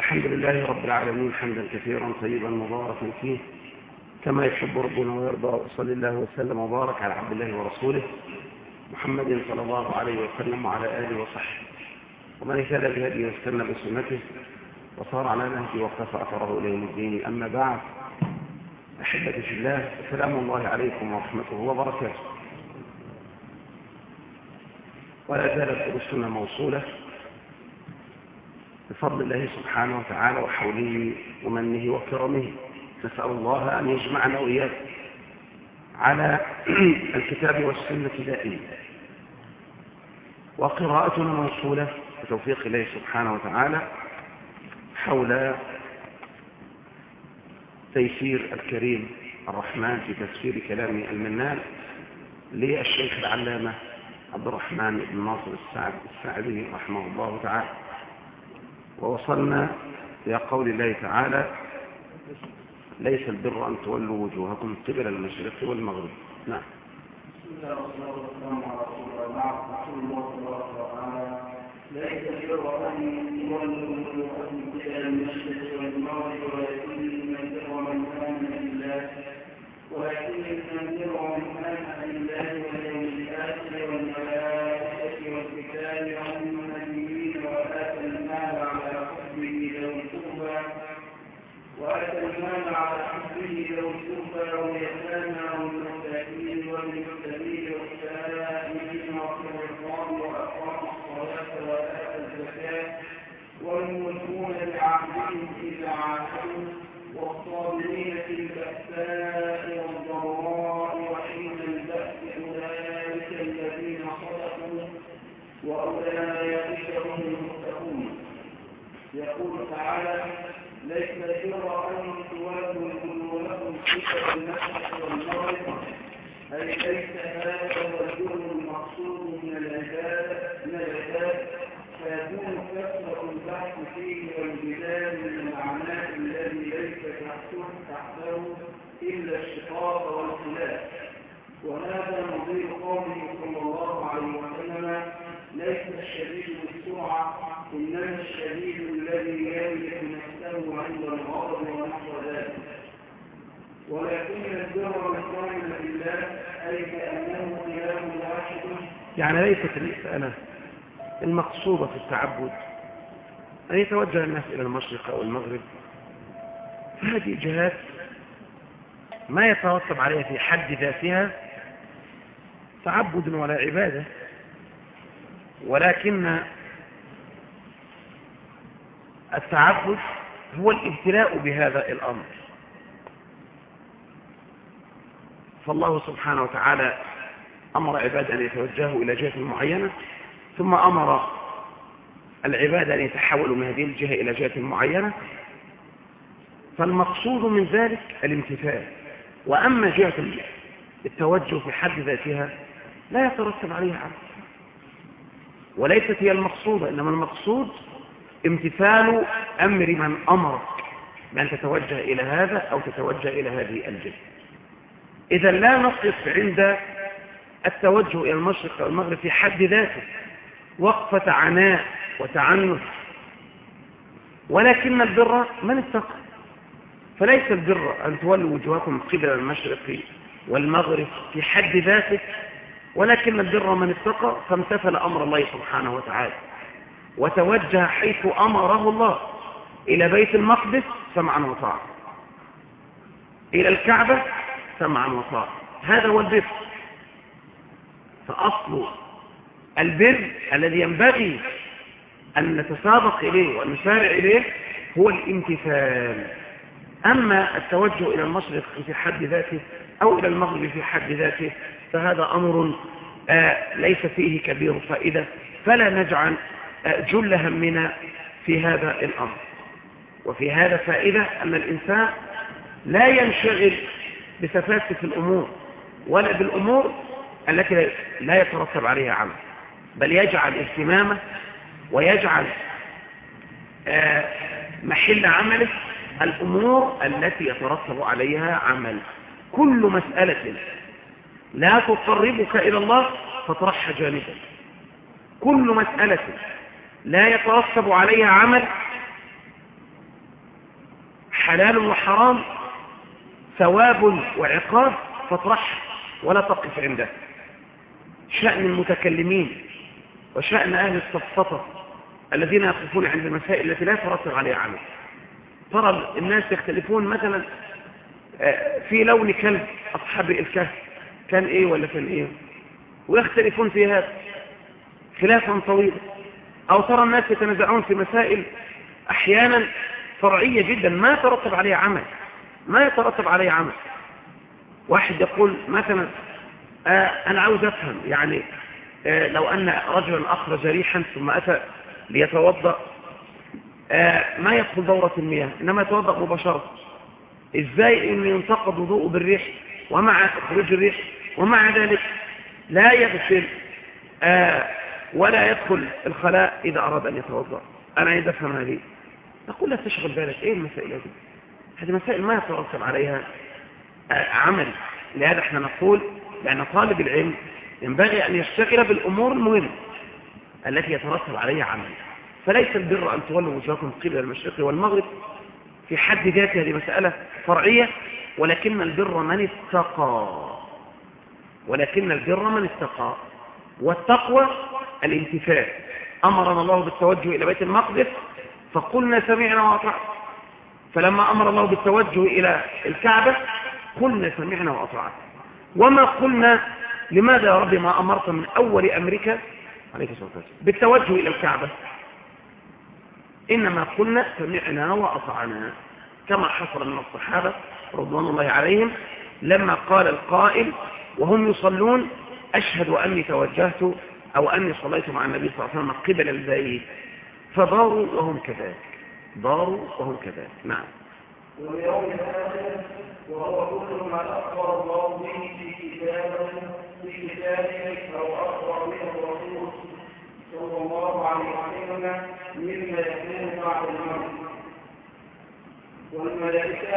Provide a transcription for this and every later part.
الحمد لله رب العالمين حمدا كثيرا طيبا مباركا فيه كما يحب ربنا ويرضى وصلى الله وسلم وبارك على عبد الله ورسوله محمد صلى الله عليه وسلم وعلى آله وصحبه. ومن اهتدى بهديه واستنى بسنته وصار على نهجه واقتفى أثره إلى يوم الدين. أما بعد أحبتي في الله سلام الله عليكم ورحمته وبركاته. ولا زالت دروسنا موصولة. بفضل الله سبحانه وتعالى وحوله ومنه وكرمه نسأل الله أن يجمعنا وإياك على الكتاب والسنة دائما. وقراءتنا موصولة بتوفيق الله سبحانه وتعالى حول تيسير الكريم الرحمن في تفسير كلام المنان للشيخ العلامة عبد الرحمن بن ناصر السعد السعدي رحمه الله تعالى. ووصلنا إلى قول الله تعالى ليس البر أن تولوا وجوهكم قبل المشرق والمغرب. نعم. بسم الله تبارك وتعالى ليس البر أن تولوا وجوهكم قبل المشرق والمغرب ولكن البر من آمن بالله ولكن البر من آمن بالله واليوم الآخر والملائكة والكتاب والنبيين وآتى المال على حبه ذوي القربى وآتى المال على حبه ذوي القربى واليتامى والمساكين والمسلمين والسائلين وفي الرقاب وأقام الصلاة وآتى الزكاة والموفون بعهدهم إذا عاهدوا والصابرين في البأساء والضراء وحين البأس أولئك الذين صدقوا وأولئك هم المتقون. يقول تعالى ليس البر أن تولوا وجوهكم قبل المشرق والمغرب أي ليس هذا هو البر المقصود من العباد من العباد فيكون كثرة البحث فيه والجدال من الأعمال الذي ليس تحته تحته إلا الشقاق والخلاف وهذا نظير قوله صلى الله عليه وسلم ليس الشديد بالسرعة إنما الشديد الذي يملك نفسه عند الغضب ونحو ذلك. ولكن البر من بالله أي كأنه إله واحد. يعني ليست المسألة المقصودة في التعبد أن يتوجه الناس إلى المشرق أو المغرب. فهذه جهات ما يترتب عليها في حد ذاتها تعبد ولا عبادة. ولكن التعبد هو الابتلاء بهذا الأمر. فالله سبحانه وتعالى أمر عباد أن يتوجهوا إلى جهة معينة ثم أمر العباد أن يتحولوا من هذه الجهة إلى جهة معينة. فالمقصود من ذلك الامتثال. وأما جهة التوجه في حد ذاتها لا يترتب عليها عمل وليست هي المقصودة إنما المقصود امتثال أمر من أمرك بأن تتوجه إلى هذا أو تتوجه إلى هذه الجهة إذا لا نقف عند التوجه إلى المشرق والمغرب في حد ذاته وقفة عناء وتعنف. ولكن البر من اتقى. فليس البر أن تولوا وجوهكم قبل المشرق والمغرب في حد ذاته ولكن البر من اتقى فامتثل أمر الله سبحانه وتعالى. وتوجه حيث أمره الله إلى بيت المقدس سمعا وطاعة. إلى الكعبة سمعا وطاعة. هذا هو البر. فأصل البر الذي ينبغي أن نتسابق إليه وأن نسارع إليه هو الامتثال. أما التوجه إلى المشرق في حد ذاته أو إلى المغرب في حد ذاته فهذا أمر آه ليس فيه كبير فائدة. فلا نجعل جل همنا في هذا الأمر. وفي هذا فائدة أن الإنسان لا ينشغل بسفاسف الأمور ولا بالأمور التي لا يترتب عليها عمل بل يجعل اهتمامه ويجعل آه محل عمله الأمور التي يترتب عليها عمل. كل مسألة لا تقربك إلى الله فاطرحها جانبا. كل مسألة لا يترتب عليها عمل حلال وحرام ثواب وعقاب فاطرح ولا تقف عنده. شأن المتكلمين وشأن أهل السفسطة الذين يقفون عند المسائل التي لا يترتب عليها عمل. ترى الناس يختلفون مثلا في لون كلب أصحاب الكهف كان إيه ولا كان إيه؟ ويختلفون في هذا خلافا طويلا. أو ترى الناس يتنازعون في مسائل أحيانا فرعية جدا ما يترتب عليها عمل ما يترتب عليها عمل. واحد يقول مثلا آه أنا عاوز أفهم يعني آه لو أن رجلا أخرج ريحا ثم أتى ليتوضأ آه ما يدخل دورة المياه؟ إنما يتوضأ مباشرة. إزاي أن ينتقد وضوءه بالريح؟ ومع خروج الريح؟ ومع ذلك لا يغسل ولا يدخل الخلاء إذا أراد أن يتوضأ. أنا عايز أفهم هذه. نقول لا تشغل بالك. إيه المسائل هذه؟ هذه مسائل ما يترتب عليها آه عمل. لهذا إحنا نقول لأن طالب العلم ينبغي أن يشتغل بالأمور المهمة التي يترتب عليها عمل. فليس البر أن تولوا وجهكم قبل المشرق والمغرب في حد ذاته هذه مسألة فرعية ولكن البر من اتقى. ولكن البر من اتقى. والتقوى الامتثال أمرنا الله بالتوجه إلى بيت المقدس فقلنا سمعنا وأطعنا. فلما أمر الله بالتوجه إلى الكعبة قلنا سمعنا وأطعنا. وما قلنا لماذا يا رب ما أمرت من أول أمريكا؟ عليك الصلاة بالتوجه إلى الكعبة. إنما قلنا سمعنا وأطعنا كما حصل من الصحابة رضوان الله عليهم لما قال القائل وهم يصلون أشهد أني توجهت أو أني صليت مع النبي صلى الله عليه وسلم قبل البيت فضاروا وهم كذلك. ضاروا وهم كذلك. نعم. واليوم الآخر وهو كل ما أخبر الله به في كتابه في كتابه أو أخبر به الرسول صلى الله عليه وسلم مما يكون بعد الموت. والملائكة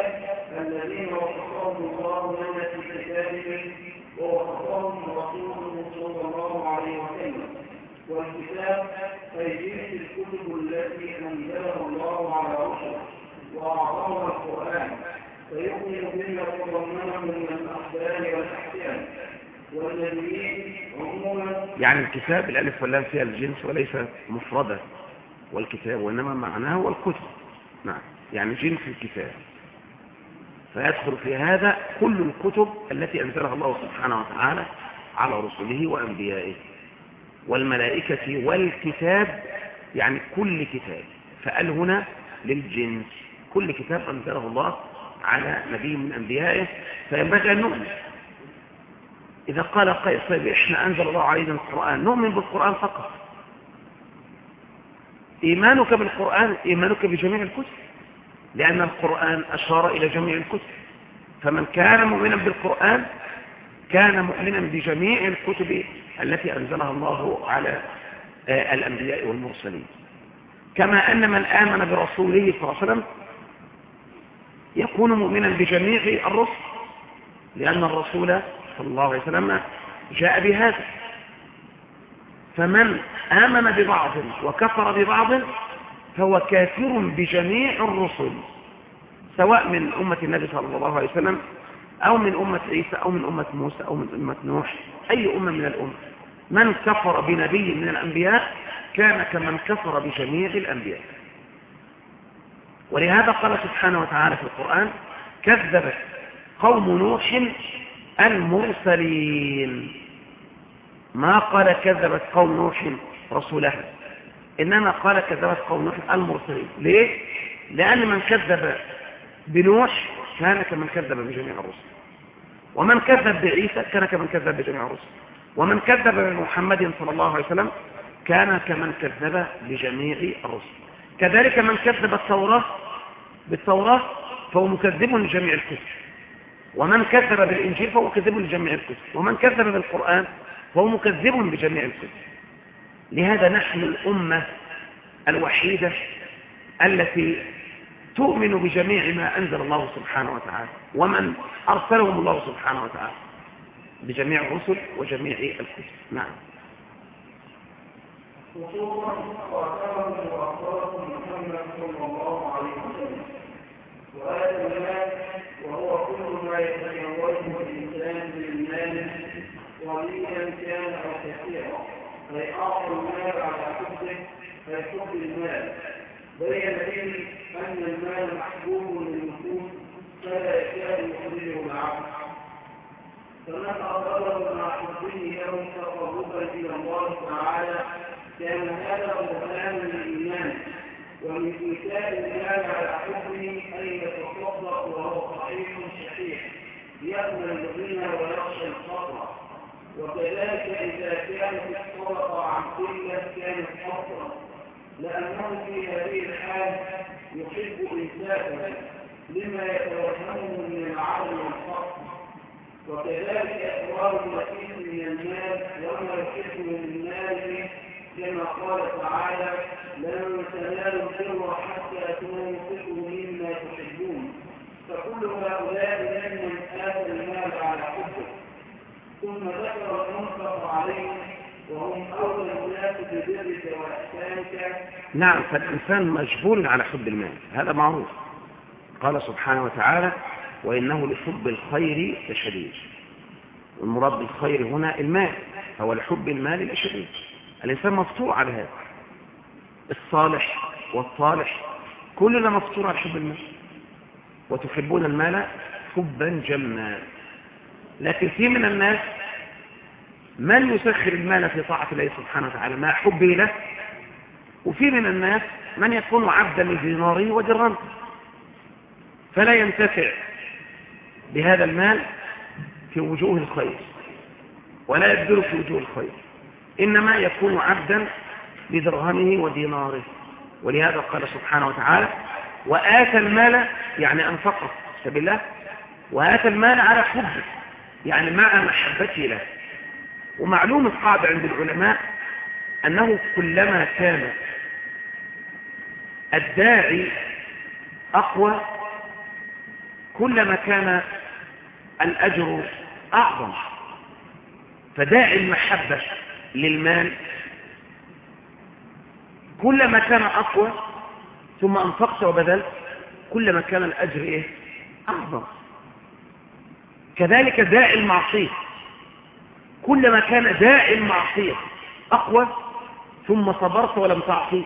الذين وصفهم الله لنا في كتابه ووصفهم رسوله صلى الله عليه وسلم. والكتاب أي جنس الكتب التي أنزلها الله على رسله وأعظمها القرآن. فيؤمن بما تضمنه من الأخبار والأحكام. والنبيين عموما يعني الكتاب الألف واللام فيها الجنس وليس مفردة. والكتاب وإنما معناه هو الكتب. نعم. يعني جنس الكتاب. فيدخل في هذا كل الكتب التي أنزلها الله سبحانه وتعالى على رسله وأنبيائه والملائكة والكتاب يعني كل كتاب. فقال هنا للجنس كل كتاب أنزله الله على نبي من أنبيائه فينبغي أن نؤمن. إذا قال قائل طيب إحنا أنزل الله علينا القرآن نؤمن بالقرآن فقط. إيمانك بالقرآن إيمانك بجميع الكتب. لأن القرآن أشار إلى جميع الكتب. فمن كان مؤمنا بالقرآن كان مؤمنا بجميع الكتب التي أنزلها الله على الأنبياء والمرسلين. كما أن من آمن برسوله صلى الله عليه وسلم يكون مؤمنا بجميع الرسل لأن الرسول صلى الله عليه وسلم جاء بهذا. فمن آمن ببعض وكفر ببعض فهو كافر بجميع الرسل سواء من أمة النبي صلى الله عليه وسلم أو من أمة عيسى أو من أمة موسى أو من أمة نوح أي أمة من الأمة. من كفر بنبي من الأنبياء كان كمن كفر بجميع الأنبياء. ولهذا قال سبحانه وتعالى في القرآن كذبت قوم نوح المرسلين. ما قال كذبت قوم نوح رسولها إنما قال كذبت قوم نوح المرسلين. ليه؟ لأن من كذب بنوح كان كمن كذب بجميع الرسل. ومن كذب بعيسى كان كمن كذب بجميع الرسل. ومن كذب بمحمد صلى الله عليه وسلم كان كمن كذب بجميع الرسل. كذلك من كذب التوراة بالتوراة فهو مكذب لجميع الكتب. ومن كذب بالإنجيل فهو مكذب لجميع الكتب. ومن كذب بالقرآن فهو مكذب بجميع الكتب. لهذا نحن الأمة الوحيدة التي تؤمن بجميع ما أنزل الله سبحانه وتعالى ومن أرسلهم الله سبحانه وتعالى بجميع الرسل وجميع الكتب. نعم. خصوصا محمد صلى الله عليه وسلم المال وهو كل ما يتزوجه الإنسان من قليلا كان أعطى المال على حبه أي حب المال بين به أن المال محبوب للنفوس فلا يكاد يخرجه العبد فمن أقرره مع حبه له تقربا إلى الله تعالى كان هذا برهانا للإيمان ومن إيتاء المال على حبه أن يتصدق وهو صحيح صحيح يأمن الغنى ويخشى الفقر وكذلك إذا كانت الصدقة عن قلة كانت أفضل لأنه في هذه الحال يحب إنساءه لما يتوهمه من العدل والفقر. وكذلك إقرار النفيس من المال وما يحبه من ماله كما قال تعالى لن تنالوا البر حتى تنفقوا مما تحبون فكل هؤلاء ممن آتى المال على ثم ذكر المنفق عليهم وهم أولى الناس ببرك وإحسانك. نعم فالإنسان مجبول على حب المال هذا معروف. قال سبحانه وتعالى وإنه لحب الخير لشديد. والمراد بالخير هنا المال هو لحب المال لشديد. الإنسان مفطور على هذا. الصالح والصالح كلنا مفطور على حب المال. وتحبون المال حبا جما لكن في من الناس من يسخر المال في طاعة الله سبحانه وتعالى؟ مع حبه له؟ وفي من الناس من يكون عبدا لديناره ودرهمه فلا ينتفع بهذا المال في وجوه الخير ولا يبذل في وجوه الخير. إنما يكون عبدا بدرهمه وديناره. ولهذا قال سبحانه وتعالى وآتى المال يعني أنفقه سبيل الله وآتى المال على حبه يعني مع محبته له. ومعلوم القاعدة عند العلماء أنه كلما كان الداعي أقوى كلما كان الأجر أعظم. فداعي المحبة للمال كلما كان أقوى ثم أنفقت وبذلت كلما كان الأجر إيه؟ أعظم. كذلك داعي المعصية. كلما كان داعي المعصية أقوى ثم صبرت ولم تعصي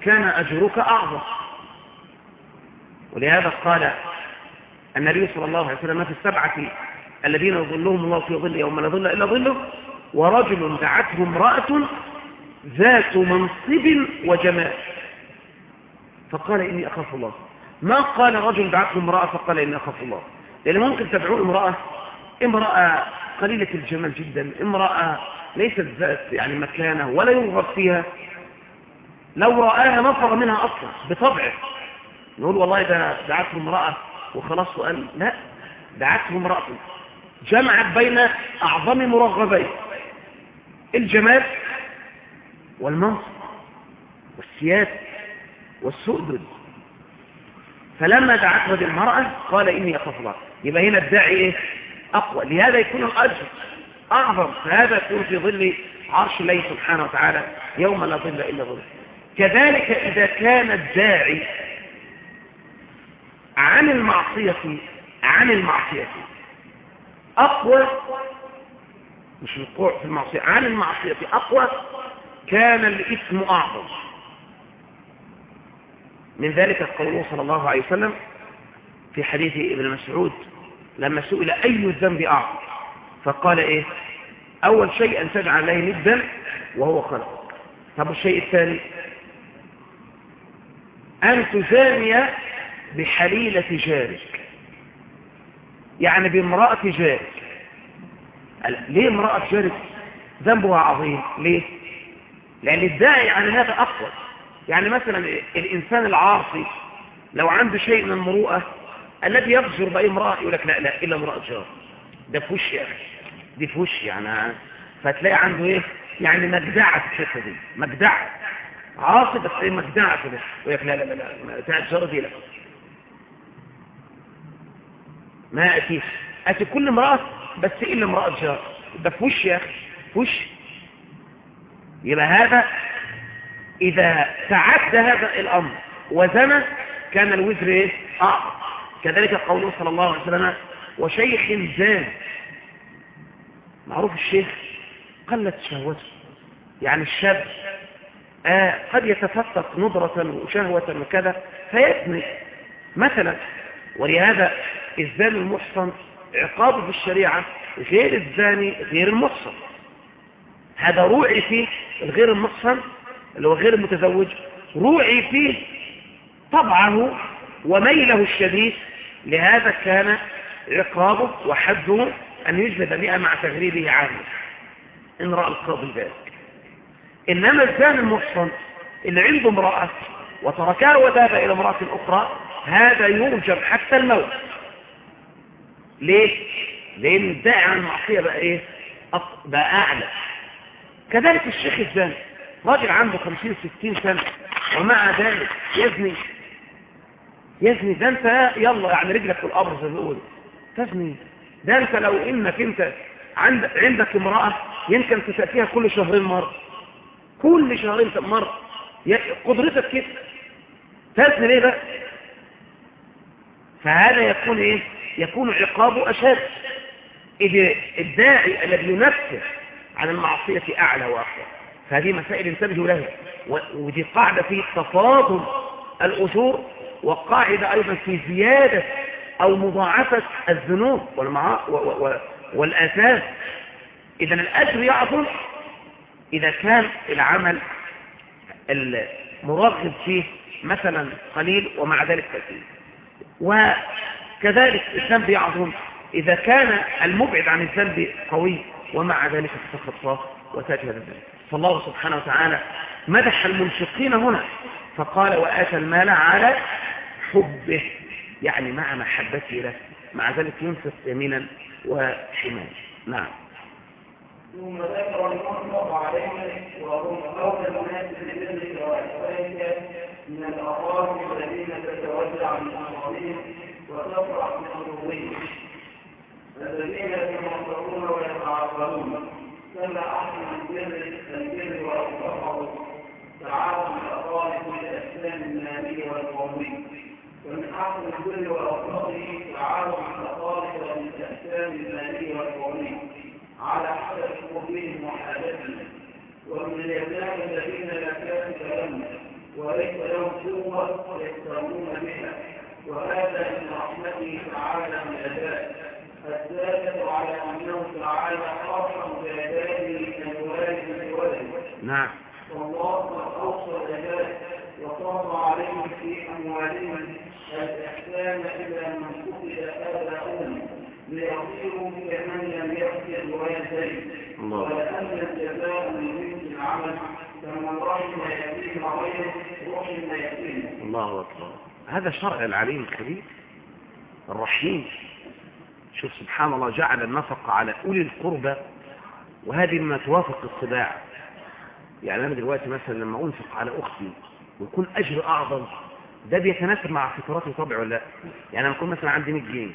كان أجرك أعظم. ولهذا قال النبي صلى الله عليه وسلم في السبعة الذين يظلهم الله في ظل يوم لا ظل إلا ظله ورجل دعته امرأة ذات منصب وجمال. فقال إني أخاف الله. ما قال رجل دعته امرأة فقال إني أخاف الله؟ لأن ممكن تدعو امرأة امرأة قليلة الجمال جدا. امرأة ليست ذات يعني مكانة ولا يرغب فيها. لو رآها نفر منها أصلا بطبعه. نقول والله ده دعته امرأة وخلاص وقال لا دعته امرأة. جمعت بين أعظم مرغبين. الجمال والمنصب والسياسة والسؤدد. فلما دعته هذه المرأة قال إني أخاف الله. يبقى هنا الداعي إيه؟ أقوى. لهذا يكون الأجر أعظم. فهذا يكون في ظل عرش الله سبحانه وتعالى يوم لا ظل إلا ظل. كذلك إذا كان الداعي عن المعصية عن المعصية أقوى مش الوقوع في المعصية عن المعصية أقوى كان الإثم أعظم. من ذلك قوله صلى الله عليه وسلم في حديث ابن مسعود لما سئل أي الذنب أعظم فقال إيه؟ أول شيء أن تجعل له ندا وهو خلق. طب الشيء الثاني؟ أن تزاني بحليلة جارك. يعني بامرأة جارك. ليه امرأة جارك؟ ذنبها عظيم. ليه؟ لأن الداعي عن هذا أقوى. يعني مثلا الإنسان العاصي لو عنده شيء من المروءة الذي يفجر بأي امرأة يقول لك لا لا إلا امرأة جار. ده فوش يا أخي. دي فوش يعني فتلاقي عنده إيه؟ يعني مجدعة في الحتة دي. مجدعة عاصي بس إيه مجدعة كده. يقول لك لا لا لا بتاعت جار دي لا. ما أتيش أتي كل امرأة بس إلا امرأة جار. ده فوش يا أخي. فوش. يبقى هذا إذا تعدى هذا الأمر وزنى كان الوزر إيه؟ أعظم كذلك قوله صلى الله عليه وسلم وشيخ زان معروف الشيخ قلت شهوته. يعني الشاب آه قد يتفتق ندرة وشهوة وكذا فيثني مثلا. ولهذا الزاني المحصن عقابه في الشريعة غير الزاني غير المحصن. هذا روعي فيه الغير المحصن اللي هو غير المتزوج روعي فيه طبعه وميله الشديد لهذا كان عقابه وحده أن يجلد مئة مع تغريبه عامة إن رأى القاضي ذلك إنما الزان المحصن اللي عنده امرأة وتركها وذهب إلى امرأة أخرى هذا يرجم حتى الموت ليه؟ لأن الداعي عن المعصية بقى إيه؟ بقى أعلى كذلك الشيخ الزاني راجل عنده خمسين ستين سنة ومع ذلك يزني يزني ده انت يلا يعني رجلك في القبر زي ما تزني ده انت لو انك انت عند عندك امرأة يمكن تسأتيها كل شهرين مرة. كل شهرين مرة. قدرتك كده. تزني ليه بقى فهذا يكون إيه؟ يكون عقابه أشد. اذا الداعي الذي ينفذ عن المعصية أعلى وأقوى. فهذه مسائل انتبهوا لها. ودي قاعدة في تفاضل الأجور وقاعدة أيضا في زيادة أو مضاعفة الذنوب. والآثام إذا الأجر يعظم إذا كان العمل المرغب فيه مثلا قليل ومع ذلك كثير وكذلك الذنب يعظم إذا كان المبعد عن الذنب قوي ومع ذلك تتخطاه هذا الذنب فالله سبحانه وتعالى مدح المنفقين هنا فقال وآتى المال على حبه يعني مع محبته له. مع ذلك ينفق يمينا وشمالا. نعم. ثم ذكر المنفق عليه وهم قول الناس بذلك وإحسانك من الأقوام الذين تتوزع من أموالهم وتفرح من قلوبهم الذين يتمطرون ويتعاقبون. كما أحسن البر البر وأوفقه. تعاون الأقوال في الأسلام المالي والقومي أحسن البر وأوفقه تعاون الأقوال في الأسلام المالي والقومي على حسب قومهم وحاجتهم. ومن اليتامى الذين لا كاسب لهم وليس لهم قوة يقترون بها. وهذا من رحمته تعالى من الأداء. الدالة على أنه تعالى أرحم بعباده من الوالد بولده نعم. والله قد أوصى ذلك وفرض عليهم في أموالهم الإحسان إلى من قتل آباؤهم ليصيروا كمن لم يقتل. ولأن الجزاء من جنس العمل فمن رحم يتيم غيره رحم يتيم الله أكبر. هذا شرع العليم الكبير الرحيم. شوف سبحان الله جعل النفقة على أولي القربى وهذه مما توافق الطباع يعني أنا دلوقتي مثلا لما أنفق على أختي ويكون أجر أعظم ده بيتناسب مع فطرتي وطبعي ولا لا؟ يعني لما أكون مثلا عندي 100 جنيه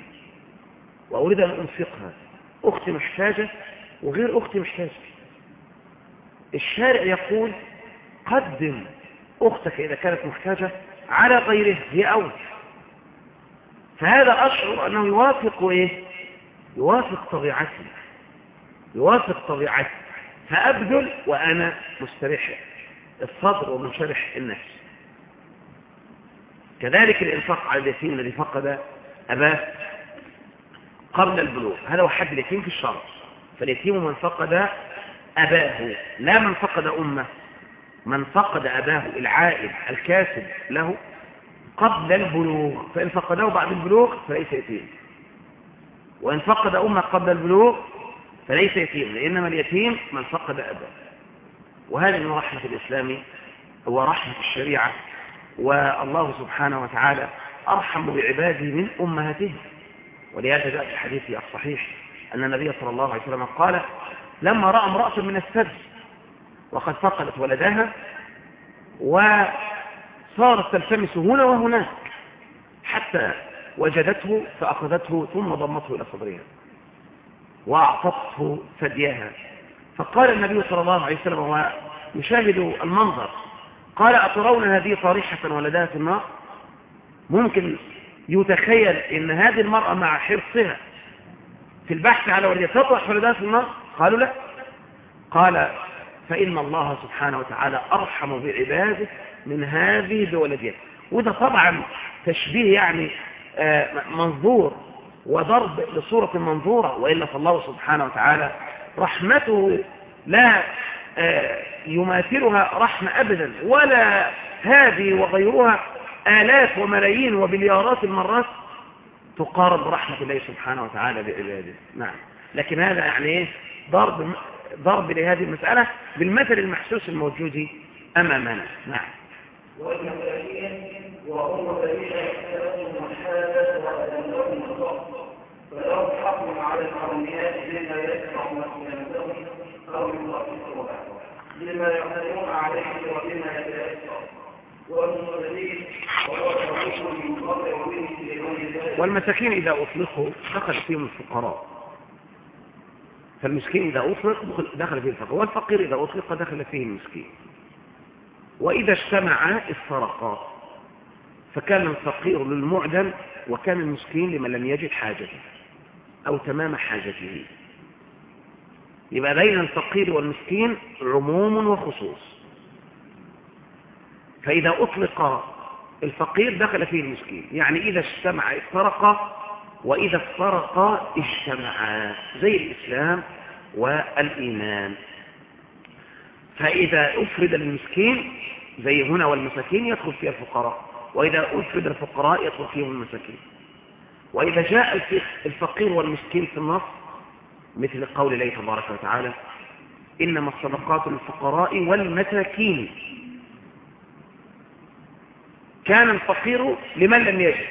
وأريد أن أنفقها أختي محتاجة وغير أختي محتاجة. الشارع يقول قدم أختك إذا كانت محتاجة على غيره هي أول. فهذا أشعر أنه يوافق إيه؟ يوافق طبيعتي يوافق طبيعتي. فأبذل وأنا مستريح. الصدر ومنشرح النفس. كذلك الإنفاق على اليتيم الذي فقد أباه قبل البلوغ. هذا هو حد اليتيم في الشرع. فاليتيم من فقد أباه لا من فقد أمه من فقد أباه العائل الكاسب له قبل البلوغ. فإن فقده بعد البلوغ فليس يتيم. وإن فقد أمه قبل البلوغ فليس يتيم لإنما اليتيم من فقد أباه. وهذه من رحمة الإسلام ورحمة الشريعة. والله سبحانه وتعالى أرحم بعباده من أمهاتهم ولهذا جاء في الحديث الصحيح أن النبي صلى الله عليه وسلم قال لما رأى امرأة من السد وقد فقدت ولدها وصارت تلتمس هنا وهناك حتى وجدته فأخذته ثم ضمته إلى صدرها وأعطته ثديها. فقال النبي صلى الله عليه وسلم وهو يشاهد المنظر قال أترون هذه طريحة ولدها في النار؟ ممكن يتخيل إن هذه المرأة مع حرصها في البحث على ولدها تطرح ولدها في النار؟ قالوا لا. قال فإن الله سبحانه وتعالى أرحم بعباده من هذه بولدها وده طبعا تشبيه يعني آه، منظور وضرب لصورة منظورة وإلا فالله سبحانه وتعالى رحمته لا يماثلها رحمة أبدا ولا هذه وغيرها آلاف وملايين وبليارات المرات تقارب برحمة الله سبحانه وتعالى بعباده نعم. لكن هذا يعني إيه؟ ضرب ضرب لهذه المسألة بالمثل المحسوس الموجود أمامنا. نعم. والمساكين وهم الذين يحتاجون الحاجة وأدلهم الضغط فلو حكم على الأغنياء بما يدفع مسلمتهم أو يخففها بما يقدرون عليه وبما يتيسر والمسلمين وهو طريق ينقطع به في غير ذلك والمساكين إذا أطلقوا دخل فيهم الفقراء. فالمسكين إذا أطلق دخل فيه الفقراء. والفقير إذا أطلق دخل فيه المسكين. وإذا اجتمعا افترقا فكان الفقير للمعدم وكان المسكين لمن لم يجد حاجته أو تمام حاجته. يبقى بين الفقير والمسكين عموم وخصوص. فإذا أطلق الفقير دخل فيه المسكين. يعني إذا اجتمع افترقا وإذا افترقا اجتمعا زي الإسلام والإيمان. فإذا أفرد المسكين زي هنا والمساكين يدخل فيها الفقراء. وإذا أفرد الفقراء يدخل فيهم المساكين. وإذا جاء الفقير والمسكين في النص مثل قول الله تبارك وتعالى إنما الصدقات للفقراء والمساكين. كان الفقير لمن لم يجد.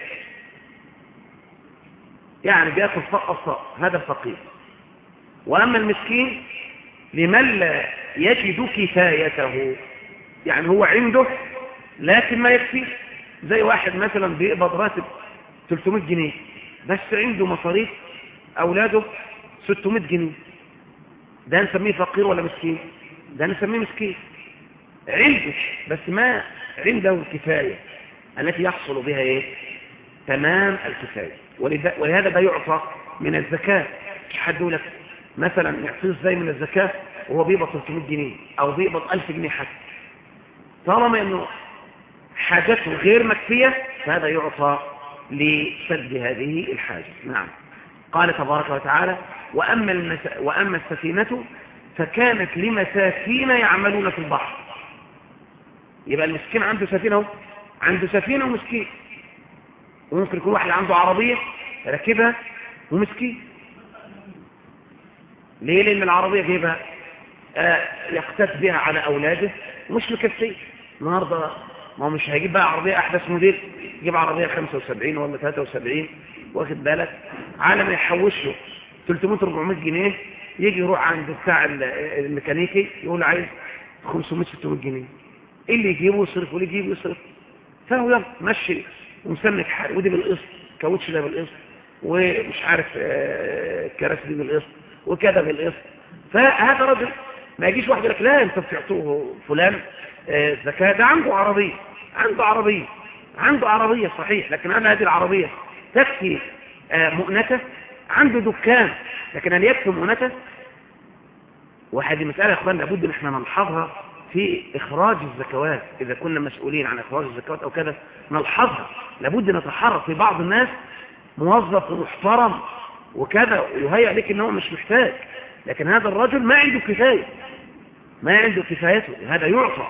يعني بيأكل فقط هذا الفقير وأما المسكين لمن لا يجد كفايته. يعني هو عنده لكن ما يكفي. زي واحد مثلا بيقبض راتب 300 جنيه بس عنده مصاريف أولاده 600 جنيه. ده نسميه فقير ولا مسكين؟ ده نسميه مسكين. عنده بس ما عنده الكفاية التي يحصل بها إيه؟ تمام الكفاية. ولهذا ده يعطى من الزكاة. حد لك مثلا يعطيه إزاي من الزكاة وهو بيقبض 300 جنيه أو بيقبض 1000 جنيه حتى طالما إنه حاجته غير مكفية فهذا يعطى لسد هذه الحاجة. نعم. قال تبارك وتعالى وأما, المس... وأما السفينة فكانت لمساكين يعملون في البحر. يبقى المسكين عنده سفينة عنده سفينة ومسكين. وممكن يكون واحد عنده عربية راكبها ومسكين. ليه؟ لأن العربية جايبها آه يقتات بها على أولاده. مش مكفيه النهاردة ما هو مش هيجيب بقى عربية أحدث موديل. يجيب عربية 75 ولا 73 واخد بالك؟ على ما يحوش له 300 400 جنيه يجي يروح عند بتاع الميكانيكي يقول عايز 500 600 جنيه. إيه اللي يجيبه؟ يصرف واللي يجيبه يصرف فهو يلا مشي ومسمك حاجة ودي بالقسط كاوتش ده بالقسط ومش عارف الكراسي دي بالقسط وكذا بالقسط. فهذا رجل ما يجيش واحد يقول لك لا انت بتعطوه فلان زكاة ده عنده عربية عنده عربية عنده عربية صحيح لكن أنا هذه العربية تكفي مؤنته عنده دكان لكن هل يكفي مؤنته؟ وهذه مسألة يا أخوان لابد إن إحنا نلحظها. في إخراج الزكوات إذا كنا مسؤولين عن إخراج الزكوات أو كذا نلحظها. لابد نتحرك في بعض الناس موظف محترم وكذا ويهيأ لك أنه مش محتاج. لكن هذا الرجل ما عنده كفاية. ما عنده كفايته. هذا يعطى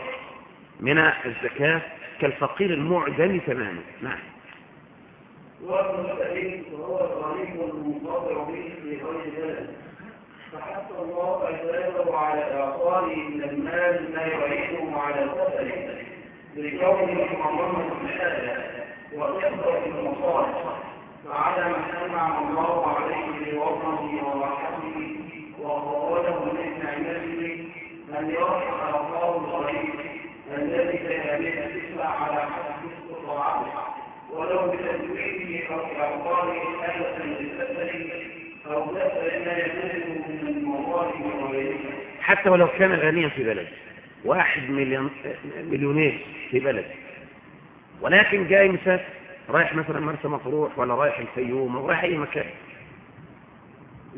من الزكاة كالفقير المعدم تماما نعم. وهو منقطع به في غير ذلك فحتى الله عباده على إعطائه من المال ما يعينه على سفره لكونه محرما الحاجة وكثرة المصالح فعلى من أنعم الله عليه بوطنه ورحمته وخرجه من نعمته أن يرحم أخاه الغريب الذي كان به تسمع على حسب استطاعته ولو بتدويره أو إعطائه حتى ولو كان غنيا في بلد واحد مليون مليونير في بلد ولكن جاي مسافر رايح مثلا مرسى مطروح ولا رايح الفيوم أو رايح أي مكان.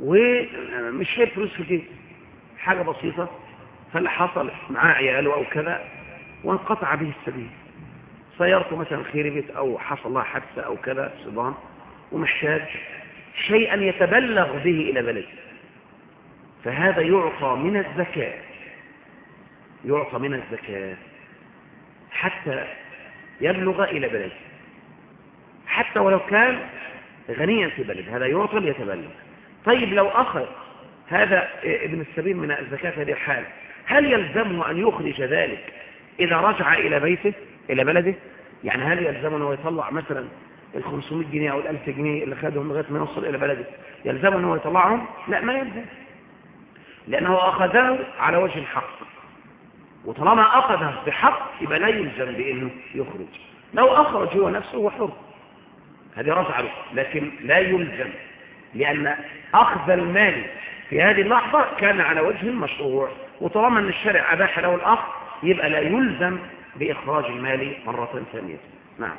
ومش شايف فلوس جيبه حاجة بسيطة. فاللي حصل معاه عياله أو كذا وانقطع به السبيل. سيارته مثلا خربت أو حصل لها حادثة أو كذا صدام ومحتاج شيئا يتبلغ به إلى بلده. فهذا يعطى من الزكاة. يعطى من الزكاة. حتى يبلغ إلى بلده. حتى ولو كان غنيا في بلد هذا يعطى ليتبلغ. طيب لو أخذ هذا ابن السبيل من الزكاة في هذه الحالة هل يلزمه أن يخرج ذلك إذا رجع إلى بيته إلى بلده؟ يعني هل يلزمه أنه يطلع مثلا ال 500 جنيه أو ال 1000 جنيه اللي خدهم لغاية ما يوصل إلى بلده؟ يلزمه أنه يطلعهم؟ لا ما يلزم. لأنه أخذه على وجه الحق. وطالما أخذه بحق يبقى لا يلزم بأنه يخرج. لو أخرج هو نفسه هو حر. هذه له لكن لا يلزم لأن أخذ المال في هذه اللحظة كان على وجه المشروع وطالما أن الشارع أباح له الأخذ يبقى لا يلزم بإخراج المال مرة ثانية. نعم.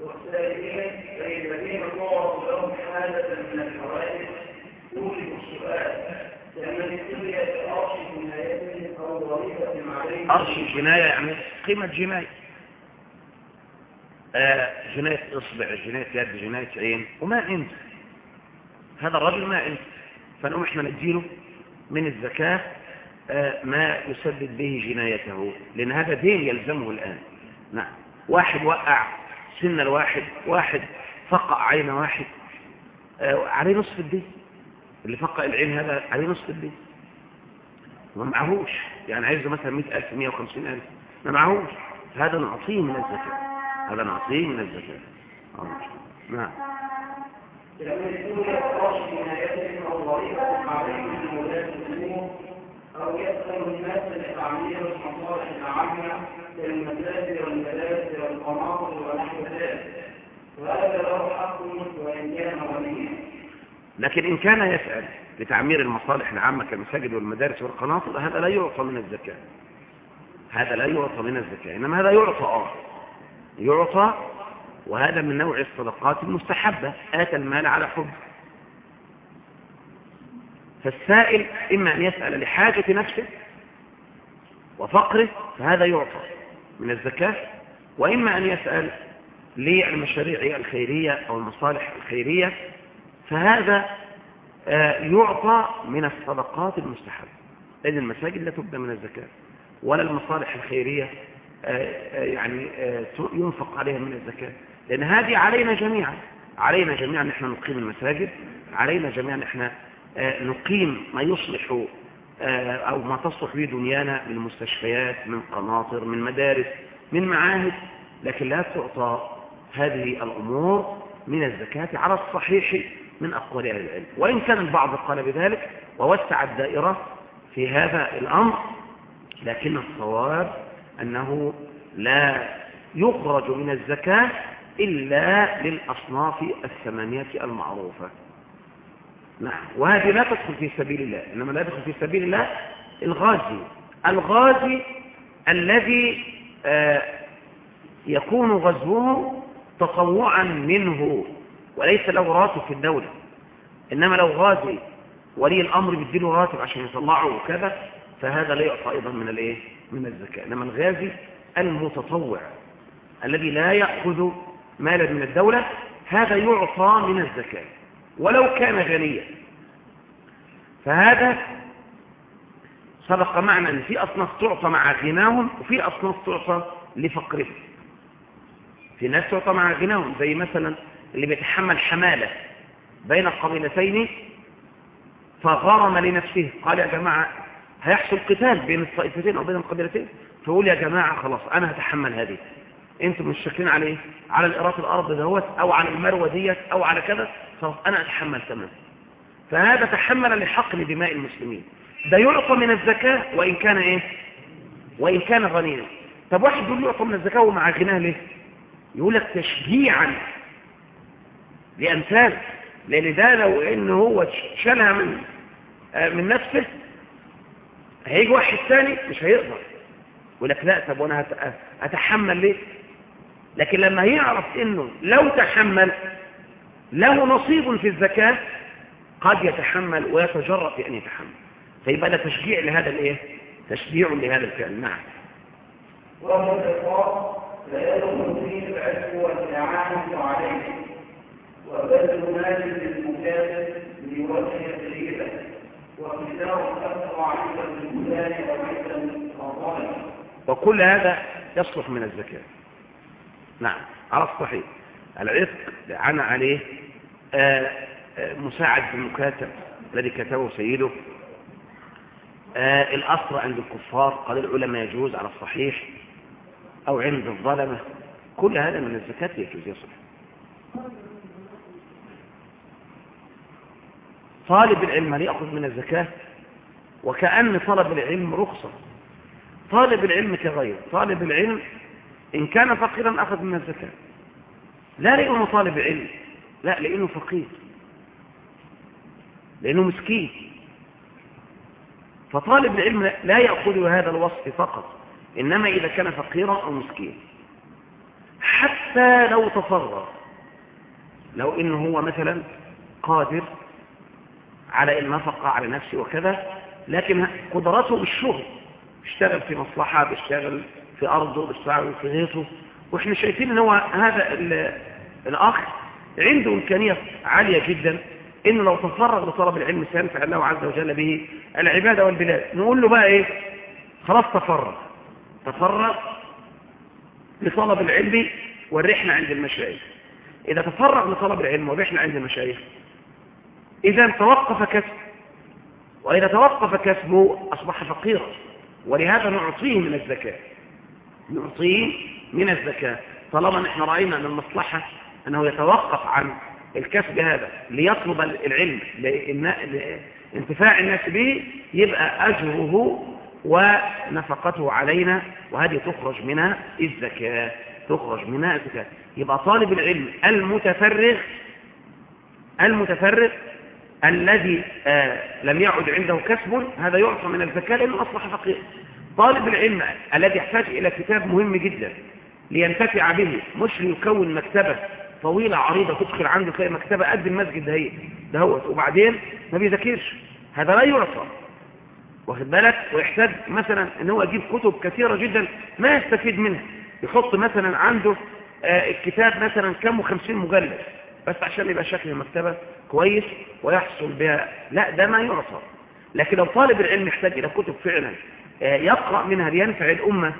والسائلين أي الذين تعرض لهم حالة من الحوادث يوجب السؤال أرش الجناية يعني قيمة جناية. آه جناية إصبع جناية يد جناية عين وما عنده هذا الرجل ما عنده فنقوم إحنا نديله من الزكاة آه ما يسدد به جنايته لأن هذا دين يلزمه الآن. نعم. واحد وقع سن الواحد واحد فقع عين واحد. آه عليه نصف الدين. اللي فقع العين هذا عليه نصف الدين. ما معهوش. يعني عايزه مثلا 100000 150000 ما معهوش. هذا نعطيه من الزكاة. هذا نعطيه من الزكاة. نعم. كان غنيا لكن إن كان يسأل لتعمير المصالح العامة كالمساجد والمدارس والقناطر هذا لا يعطى من الزكاة. هذا لا يعطى من الزكاة إنما هذا يعطى آه. يعطى وهذا من نوع الصدقات المستحبة آتى المال على حب. فالسائل إما أن يسأل لحاجة نفسه وفقره فهذا يعطى من الزكاة وإما أن يسأل للمشاريع الخيرية أو المصالح الخيرية فهذا يعطى من الصدقات المستحبة. لأن المساجد لا تبدأ من الزكاة ولا المصالح الخيرية يعني ينفق عليها من الزكاة. لأن هذه علينا جميعا. علينا جميعا نحن نقيم المساجد علينا جميعا نحن نقيم ما يصلح أو ما تصلح به دنيانا من مستشفيات من قناطر من مدارس من معاهد. لكن لا تعطى هذه الأمور من الزكاة على الصحيح. من أقوال أهل العلم. وإن كان البعض قال بذلك ووسع الدائرة في هذا الأمر لكن الصواب أنه لا يخرج من الزكاة إلا للأصناف الثمانية المعروفة. نعم. وهذه لا تدخل في سبيل الله إنما لا يدخل في سبيل الله الغازي. الغازي الذي آه يكون غزوه تطوعا منه. وليس له راتب في الدولة. إنما لو غازي ولي الأمر بيديله راتب عشان يطلعه وكذا فهذا لا يعطى أيضا من الإيه؟ من الزكاة. إنما الغازي المتطوع الذي لا يأخذ مالا من الدولة هذا يعطى من الزكاة. ولو كان غنيا. فهذا سبق معنا أن في أصناف تعطى مع غناهم وفي أصناف تعطى لفقرهم. في ناس تعطى مع غناهم زي مثلا اللي بيتحمل حمالة بين القبيلتين فغرم لنفسه. قال يا جماعة هيحصل قتال بين الطائفتين أو بين القبيلتين؟ فقول يا جماعة خلاص أنا هتحمل هذه. أنتم مش شاكين على إيه؟ على الإراث الأرض دوت أو على المروة ديت أو على كذا؟ خلاص أنا أتحمل تمام. فهذا تحمل لحقن دماء المسلمين. ده يعطى من الزكاة وإن كان إيه؟ وإن كان غنيا. طب واحد يقول يعطى من الزكاة ومع غناه ليه؟ يقول لك تشجيعا. لأمثال. لأن ده لو إن هو شالها من من نفسه هيجي واحد ثاني مش هيقدر. يقول لك لا طب وأنا هتحمل ليه؟ لكن لما يعرف إنه لو تحمل له نصيب في الزكاة قد يتحمل ويتجرأ في أن يتحمل. فيبقى ده تشجيع لهذا الإيه؟ تشجيع لهذا الفعل. نعم. وهو الإقرار لا يدخل فيه العفو والإعانة عليه. وكل هذا يصلح من الزكاة نعم على الصحيح العتق عن عليه آه، آه، مساعد المكاتب الذي كتبه سيده. آه، الأسرى عند الكفار قال العلماء يجوز على الصحيح أو عند الظلمة. كل هذا من الزكاة يجوز يصلح. طالب العلم هل يأخذ من الزكاة؟ وكأن طلب العلم رخصة. طالب العلم كغيره طالب العلم إن كان فقيرا أخذ من الزكاة. لا لأنه طالب علم لا لأنه فقير. لأنه مسكين. فطالب العلم لا يأخذ هذا الوصف فقط إنما إذا كان فقيرا أو مسكين. حتى لو تفرغ لو إنه هو مثلا قادر على النفقة على نفسه وكذا لكن قدرته بالشغل بيشتغل في مصلحة بيشتغل في أرضه بيشتغل في غيطه وإحنا شايفين أن هو هذا ال- الأخ عنده إمكانية عالية جدا إنه لو تفرغ لطلب العلم سينفع الله عز وجل به العبادة والبلاد. نقول له بقى إيه؟ خلاص تفرغ. تفرغ لطلب العلم والرحلة عند المشايخ. إذا تفرغ لطلب العلم والرحلة عند المشايخ إذا توقف كسب. وإذا توقف كسبه أصبح فقيرا. ولهذا نعطيه من الزكاة. نعطيه من الزكاة. طالما نحن رأينا أن المصلحة أنه يتوقف عن الكسب هذا ليطلب العلم لانتفاع الناس به يبقى أجره ونفقته علينا وهذه تخرج منها الزكاة. تخرج منها الزكاة. يبقى طالب العلم المتفرغ المتفرغ الذي آه لم يعد عنده كسب هذا يعطى من الزكاة لأنه أصبح فقير. طالب العلم الذي يحتاج إلى كتاب مهم جدا لينتفع به مش ليكون مكتبة طويلة عريضة تدخل عنده تلاقي مكتبة قد المسجد ده دهوت وبعدين ما بيذاكرش هذا لا يعطى. واخد بالك؟ ويحتاج مثلا إن هو يجيب كتب كثيرة جدا ما يستفيد منها. يحط مثلا عنده آه الكتاب مثلا كم وخمسين مجلد. بس عشان يبقى شكل المكتبة كويس ويحصل بها لا ده ما يعطى لكن لو طالب العلم يحتاج إلى كتب فعلا آه يقرأ منها لينفع الأمة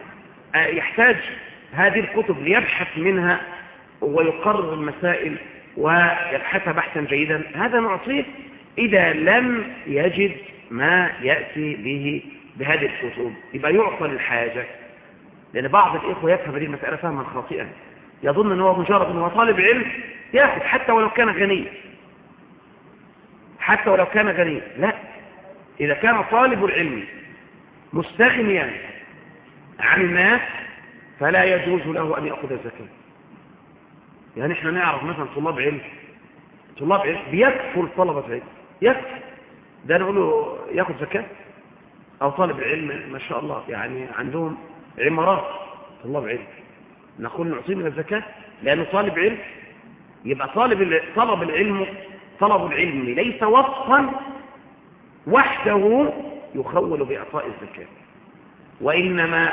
آه يحتاج هذه الكتب ليبحث منها ويقرر المسائل ويبحثها بحثا جيدا هذا نعطيه إذا لم يجد ما يأتي به بهذه الكتب. يبقى يعطى للحاجة. لأن بعض الإخوة يفهم هذه المسألة فهما خاطئا. يظن أنه مجرد أنه طالب علم يأخذ حتى ولو كان غني. حتى ولو كان غني. لا. إذا كان طالب العلم مستغنيا عن الناس فلا يجوز له أن يأخذ الزكاة. يعني إحنا نعرف مثلا طلاب علم طلاب علم بيكفل طلبة علم. يكفل ده نقول له يأخذ زكاة؟ أو طالب العلم ما شاء الله يعني عندهم عمارات طلاب علم. نقول نعطيه من الزكاة لأنه طالب علم. يبقى طالب طلب العلم طلب العلم ليس وصفا وحده يخول بإعطاء الزكاة. وإنما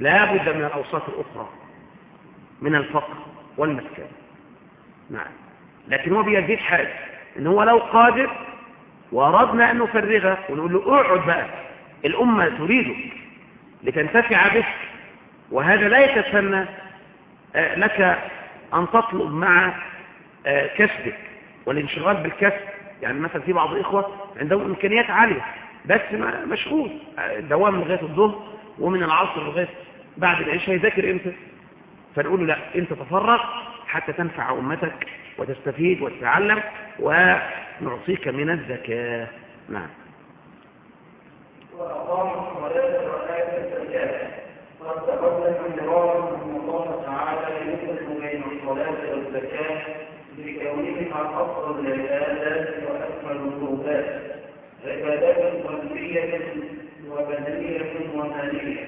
لا بد من الأوصاف الأخرى من الفقر والمسكن. نعم. لكن هو بيزيد حاجة إن هو لو قادر وأردنا أن نفرغه ونقول له اقعد بقى الأمة تريدك لتنتفع بك وهذا لا يتسنى لك أن تطلب مع كسبك. والانشغال بالكسب يعني مثلا في بعض الإخوة عندهم إمكانيات عالية بس مشغول دوام من لغاية الظهر ومن العصر لغاية بعد العشاء يذاكر إمتى؟ فنقول له لا انت تفرغ حتى تنفع أمتك وتستفيد وتتعلم ونعطيك من الزكاة. نعم وأقام الصلاة وآتى الزكاة قد تقدم مرارا أن الله تعالى يفرق بين الصلاة والزكاة لكونهما أفضل العبادات وأكمل القربات عبادات قلبية وبدنية ومالية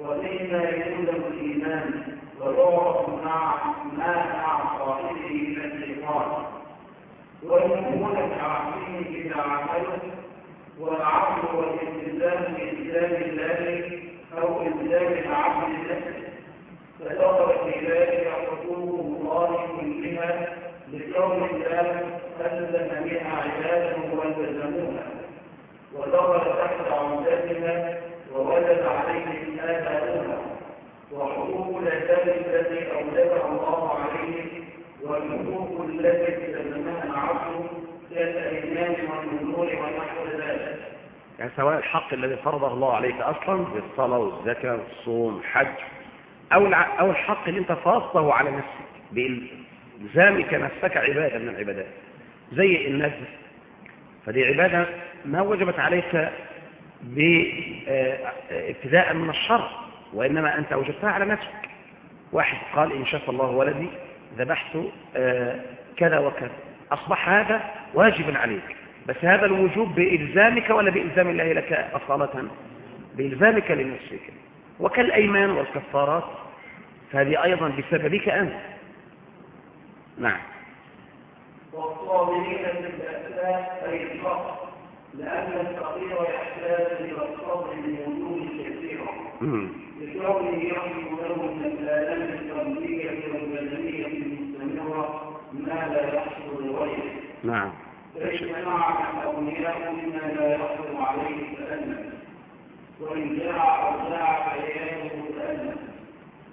وفيما يلزم الإيمان ويعرف مع مع صاحبه من الشيطان. ويكون كعقله إذا عمله والعقل والالتزام بإلزام الله أو إلزام العبد نفسه فدخل في ذلك حقوق الله كلها لكون الله ألزم بها عباده والتزموها ودخل تحت عمدتها ووجد عليهم آباؤها وحقوق العباد التي أوجبها الله عليهم والحقوق التي التزمها العبد كالأيمان والنذور ونحو ذلك. يعني سواء الحق الذي فرضه الله عليك أصلا بالصلاة والزكاة والصوم الحج أو أو الحق اللي أنت فرضته على نفسك بإلزامك نفسك عبادة من العبادات زي النذر. فدي عبادة ما وجبت عليك ابتداء من الشر وإنما أنت أوجبتها على نفسك. واحد قال إن شاء الله ولدي ذبحت آه، كذا وكذا. أصبح هذا واجبا عليك. بس هذا الوجوب بإلزامك ولا بإلزام الله لك أصالة؟ بإلزامك لنفسك. وكالأيمان والكفارات. فهذه أيضا بسببك أنت. نعم. والصابرين أي لأن الفقير يحتاج إلى الصبر من وجوه كثيرة. لكونه يحصل له من الآلام القلبية والبدنية المستمرة ما لا يحصل لغيره نعم فإن مع الأغنياء مما لا يحصل عليه تألم وإن جاع أو جاع تألم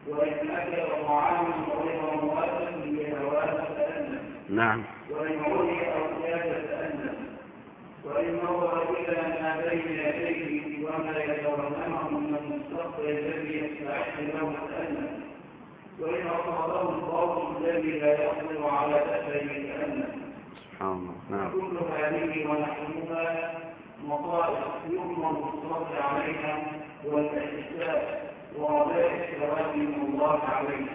وإن أكل طعاما غير موافق لهواه تألم نعم وإن عري وإن نظر إلى ما بين يديه وما يتوهمه من المستقبل الذي يستعد له تألم وإن أصابه الضوء الذي لا يقدر على سبحان الله. نعم. كل هذه ونحوها مصائب يؤمر بالصبر عليها والاحتساب الثواب من الله عليها.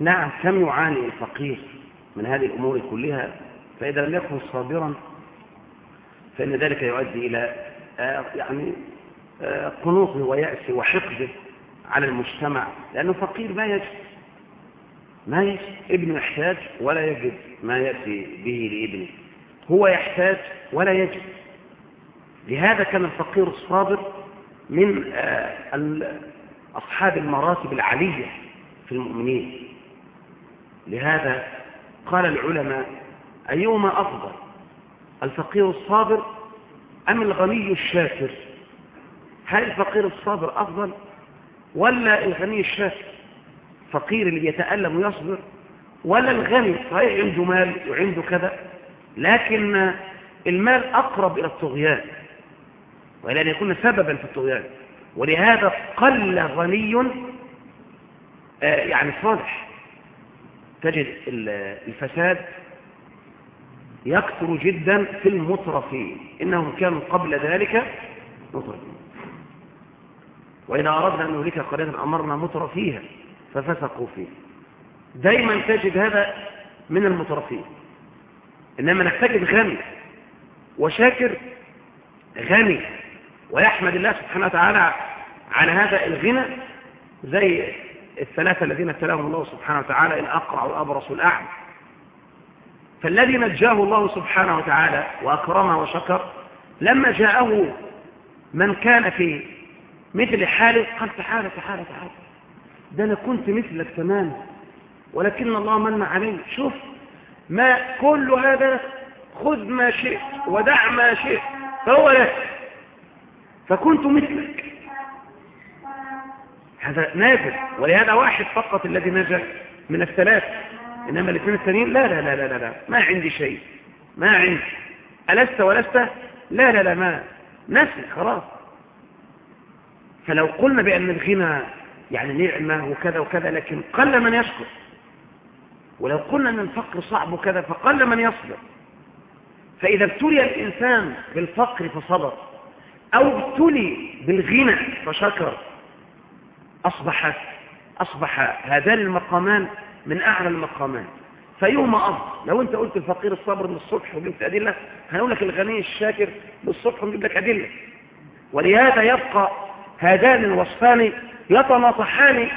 نعم كم يعاني الفقير من هذه الأمور كلها؟ فإذا لم يكن صابرا فإن ذلك يؤدي إلى آه، يعني آه، قنوطه ويأسه وحقده على المجتمع لأنه فقير ما يجد ما يجد. ابنه يحتاج ولا يجد ما يأتي به لابنه هو يحتاج ولا يجد. لهذا كان الفقير الصابر من آه، أصحاب المراتب العلية في المؤمنين. لهذا قال العلماء أيهما أفضل؟ الفقير الصابر أم الغني الشاكر؟ هل الفقير الصابر أفضل ولا الغني الشاكر؟ فقير اللي بيتألم ويصبر ولا الغني؟ صحيح عنده مال وعنده كذا لكن المال أقرب إلى الطغيان وإلى أن يكون سببا في الطغيان ولهذا قل غني آه، يعني صالح. تجد ال- الفساد يكثر جدا في المترفين إنهم كانوا قبل ذلك مترفين. وإذا أردنا أن نهلك قرية أمرنا مترفيها ففسقوا فيه دايما تجد هذا من المترفين. إنما نحتاج غني وشاكر غني ويحمد الله سبحانه وتعالى على هذا الغنى زي الثلاثة الذين ابتلاهم الله سبحانه وتعالى الأقرع والأبرص والأعمى. فالذي نجاه الله سبحانه وتعالى وأكرمه وشكر لما جاءه من كان في مثل حاله قال تعالى تعالى تعالى ده أنا كنت مثلك تماما ولكن الله من علي. شوف ما كل هذا خذ ما شئت ودع ما شئت فهو لك فكنت مثلك. هذا نادر ولهذا واحد فقط الذي نجا من الثلاث. إنما الاثنين الثانيين لا لا لا لا لا. ما عندي شيء. ما عندي. ألست ولست؟ لا لا لا ما. نسي خلاص. فلو قلنا بأن الغنى يعني نعمة وكذا وكذا لكن قل من يشكر. ولو قلنا أن الفقر صعب وكذا فقل من يصبر. فإذا ابتلي الإنسان بالفقر فصبر. أو ابتلي بالغنى فشكر. أصبح أصبح هذان المقامان من أعلى المقامات. فيوما أفضل لو أنت قلت الفقير الصبر من الصبح وجبت أدلة هنقول لك الغني الشاكر بالصبح ونجيب لك أدلة. ولهذا يبقى هذان الوصفان يتناطحان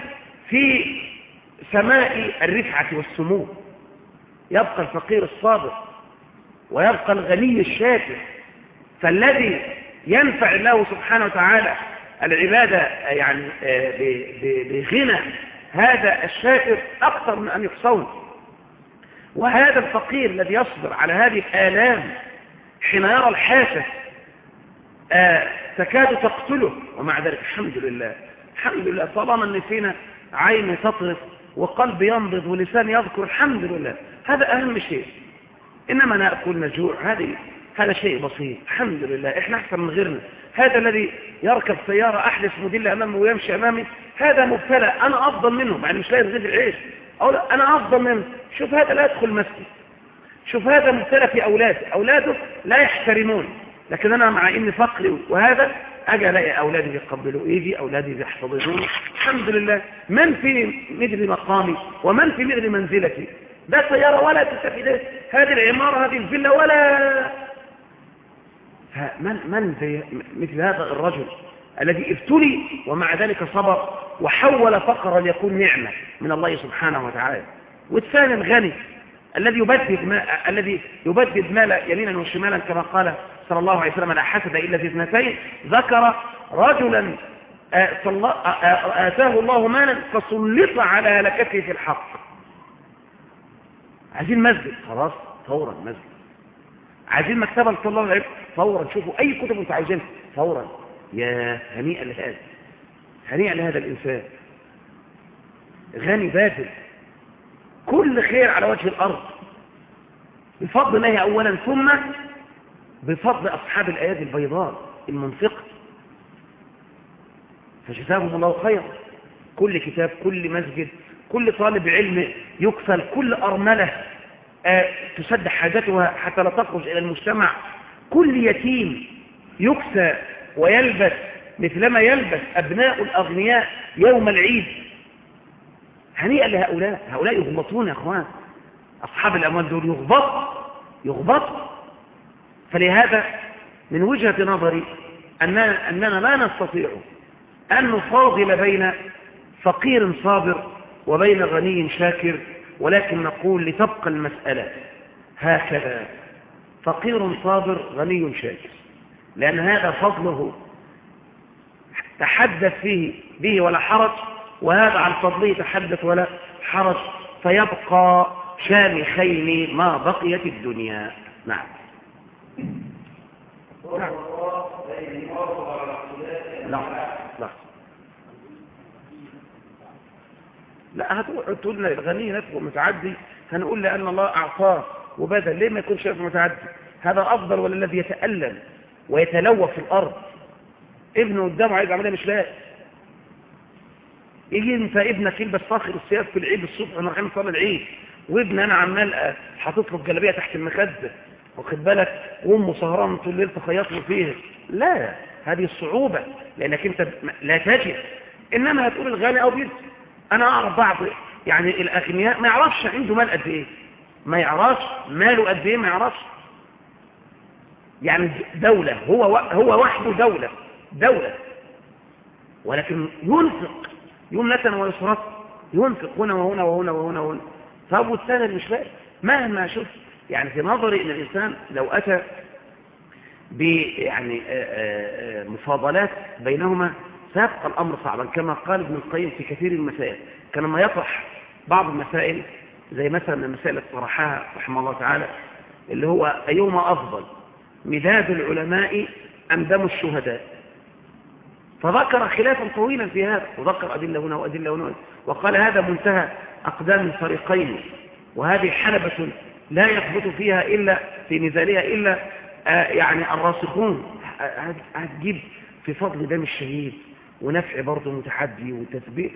في سماء الرفعة والسمو. يبقى الفقير الصابر ويبقى الغني الشاكر. فالذي ينفع الله سبحانه وتعالى العبادة يعني بغنى هذا الشاكر أكثر من أن يحصون. وهذا الفقير الذي يصبر على هذه الآلام حين يرى الحاسة آه تكاد تقتله. ومع ذلك الحمد لله الحمد لله. طالما ان فينا عين تطرف وقلب ينبض ولسان يذكر الحمد لله. هذا أهم شيء. إنما نأكل نجوع هذه هذا شيء بسيط. الحمد لله. إحنا أحسن من غيرنا. هذا الذي يركب سيارة أحدث موديل أمامه ويمشي أمامي هذا مبتلى أنا أفضل منه يعني مش لاقي رغيف العيش. أو لا أنا أفضل منه. شوف هذا لا يدخل مسجد شوف هذا مبتلى في أولاده. أولاده لا يحترمون. لكن أنا مع إني فقري وهذا أجي ألاقي أولادي بيقبلوا إيدي أولادي بيحتضنوني الحمد لله. من في مثل مقامي ومن في مثل منزلتي؟ لا سيارة ولا تستفيد هذه العمارة هذه الفيلا ولا من من في مثل هذا الرجل الذي ابتلي ومع ذلك صبر وحول فقرا ليكون نعمة من الله سبحانه وتعالى. والثاني الغني الذي يبدد ما الذي يبدد مالا يمينا وشمالا كما قال صلى الله عليه وسلم لا حسد إلا في اثنتين ذكر رجلا آتاه الله مالا فسلط على هلكته في الحق. عايزين مسجد؟ خلاص فورا مسجد. عايزين مكتبة الله عليه فورا شوفوا أي كتب أنتوا عايزينها فورا. يا هنيئا لهذا هنيئا لهذا الإنسان. غني باذل كل خير على وجه الأرض. بفضل الله أولا ثم بفضل أصحاب الآيات البيضاء المنفقة فجزاهم الله خيرا. كل كتاب كل مسجد كل طالب علم يكفل كل أرملة. آه تسد حاجتها حتى لا تخرج إلى المجتمع. كل يتيم يكسى ويلبس مثلما يلبس أبناء الأغنياء يوم العيد. هنيئا لهؤلاء. هؤلاء يغبطون يا أخوان. أصحاب الأموال دول يغبط يغبط. فلهذا من وجهة نظري أننا, أننا لا نستطيع أن نفاضل بين فقير صابر وبين غني شاكر ولكن نقول لتبقى المسألة هكذا. فقير صابر غني شاكر. لأن هذا فضله تحدث فيه به ولا حرج وهذا عن فضله تحدث ولا حرج فيبقى شامخين ما بقيت الدنيا. نعم. نعم لا لا. لا هتقعد تقول لنا الغني نفسه متعدي هنقول لأن الله أعطاه. وبدل ليه ما يكونش نفسه متعدي؟ هذا أفضل ولا الذي يتألم ويتلوى في الأرض؟ ابنه قدامه عايز عمليه مش لاقي. يجي انت ابنك يلبس فاخر الثياب في العيد الصبح أنا رايحين نصلي العيد. وابن أنا عمال حاطط له الجلابية تحت المخدة. واخد بالك؟ وامه سهران طول الليل تخيط له فيها. لا هذه الصعوبة لأنك انت لا تجد. إنما هتقول الغني أو بيت أنا أعرف بعض يعني الأغنياء ما يعرفش عنده مال قد إيه. ما يعرفش ماله قد إيه ما يعرفش. يعني دولة هو هو وحده دولة دولة. ولكن ينفق يمنة ويسرة ينفق هنا وهنا وهنا وهنا وهنا. طب والثاني مش فاهم مهما شوف يعني في نظري إن الإنسان لو أتى ب يعني مفاضلات بينهما سيبقى الأمر صعبا. كما قال ابن القيم في كثير المسائل. كان لما يطرح بعض المسائل زي مثلا المسائل اللي طرحها رحمه الله تعالى اللي هو أيهما أفضل؟ مداد العلماء أم دم الشهداء؟ فذكر خلافا طويلا في هذا وذكر أدلة هنا وأدلة هنا وقال هذا منتهى أقدام الفريقين وهذه حلبة لا يثبت فيها إلا في نزالها إلا آه يعني الراسخون. هتجيب في فضل دم الشهيد ونفع برضه متحدي وتثبيت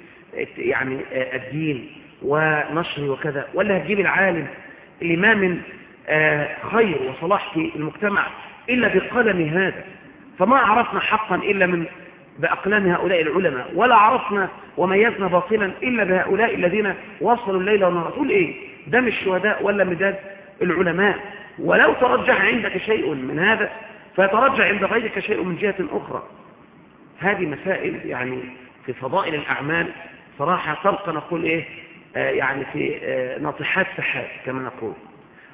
يعني آه الدين. ونشر وكذا ولا هتجيب العالم اللي ما من آه خير وصلاح في المجتمع إلا بقلم هذا. فما عرفنا حقا إلا من بأقلام هؤلاء العلماء ولا عرفنا وميزنا باطلا إلا بهؤلاء الذين وصلوا الليل والنهار تقول إيه؟ دم الشهداء ولا مداد العلماء؟ ولو ترجح عندك شيء من هذا فيترجح عند غيرك شيء من جهة أخرى. هذه مسائل يعني في فضائل الأعمال صراحة تبقى نقول إيه؟ يعني في آه، ناطحات سحاب كما نقول.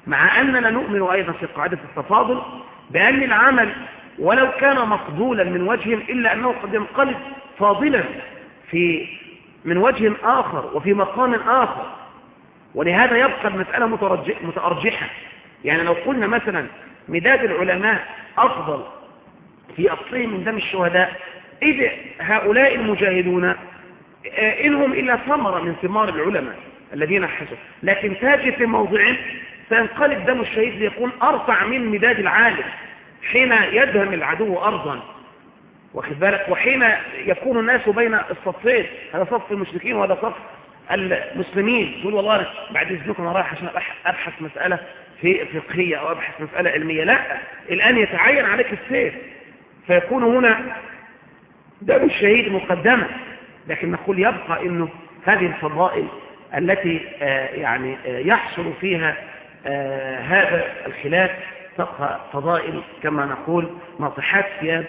مع أننا نؤمن أيضا في قاعدة التفاضل بأن العمل ولو كان مقبولا من وجه إلا أنه قد ينقلب فاضلا في من وجه آخر وفي مقام آخر. ولهذا يبقى المسألة متأرجحة. يعني لو قلنا مثلا مداد العلماء أفضل في أصلهم من دم الشهداء إذ هؤلاء المجاهدون آه، إنهم إلا ثمرة من ثمار العلماء الذين حسوا. لكن تاجي في موضع سينقلب دم الشهيد ليكون أرفع من مداد العالم حين يدهم العدو أرضا. واخد بالك؟ وحين يكون الناس بين الصفين. هذا صف المشركين وهذا صف المسلمين. يقول والله بعد إذنكم أنا رايح عشان ابحث مسألة في فقهية أو أبحث مسألة علمية. لا الآن يتعين عليك السيف. فيكون هنا دم الشهيد مقدمه لكن نقول يبقى إنه هذه الفضائل التي آه، يعني آه، يحصل فيها آه، هذا الخلاف تبقى فضائل كما نقول ناطحات ثياب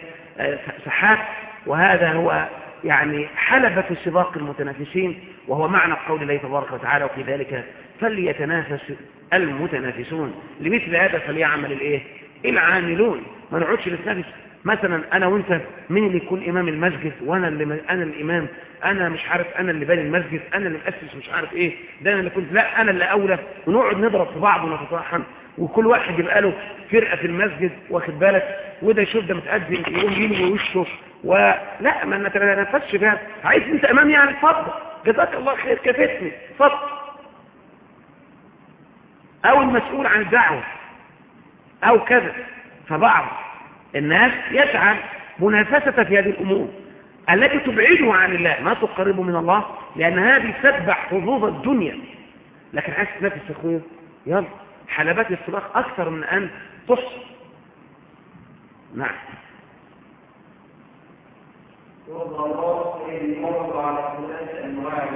سحاب. وهذا هو يعني حلبة سباق المتنافسين وهو معنى قول الله تبارك وتعالى وفي ذلك فليتنافس المتنافسون. لمثل هذا فليعمل الإيه؟ العاملون. ما نقعدش نتنافس مثلا أنا وأنت مين اللي يكون إمام المسجد وأنا اللي أنا الإمام أنا مش عارف أنا اللي باني المسجد أنا اللي مؤسس مش عارف إيه ده أنا اللي كنت لا أنا اللي أولى. ونقعد نضرب في بعض ونتطاحن وكل واحد يبقى له فرقة في المسجد واخد بالك؟ وده يشوف ده متقدم يقوم يلوي وشه. ولا ما نتنافسش فيها عايز أنت إمام يعني؟ اتفضل. جزاك الله خير كفتني اتفضل. أو المسؤول عن الدعوة. أو كذا. فبعض. الناس يسعى منافسة في هذه الأمور. التي تبعده عن الله ما تقربه من الله لأن هذه تتبع حظوظ الدنيا. لكن عايز تنافس أخويا يلا حلبات السباق أكثر من أن تحصل. نعم. والضرورات المرض على ثلاث أنواع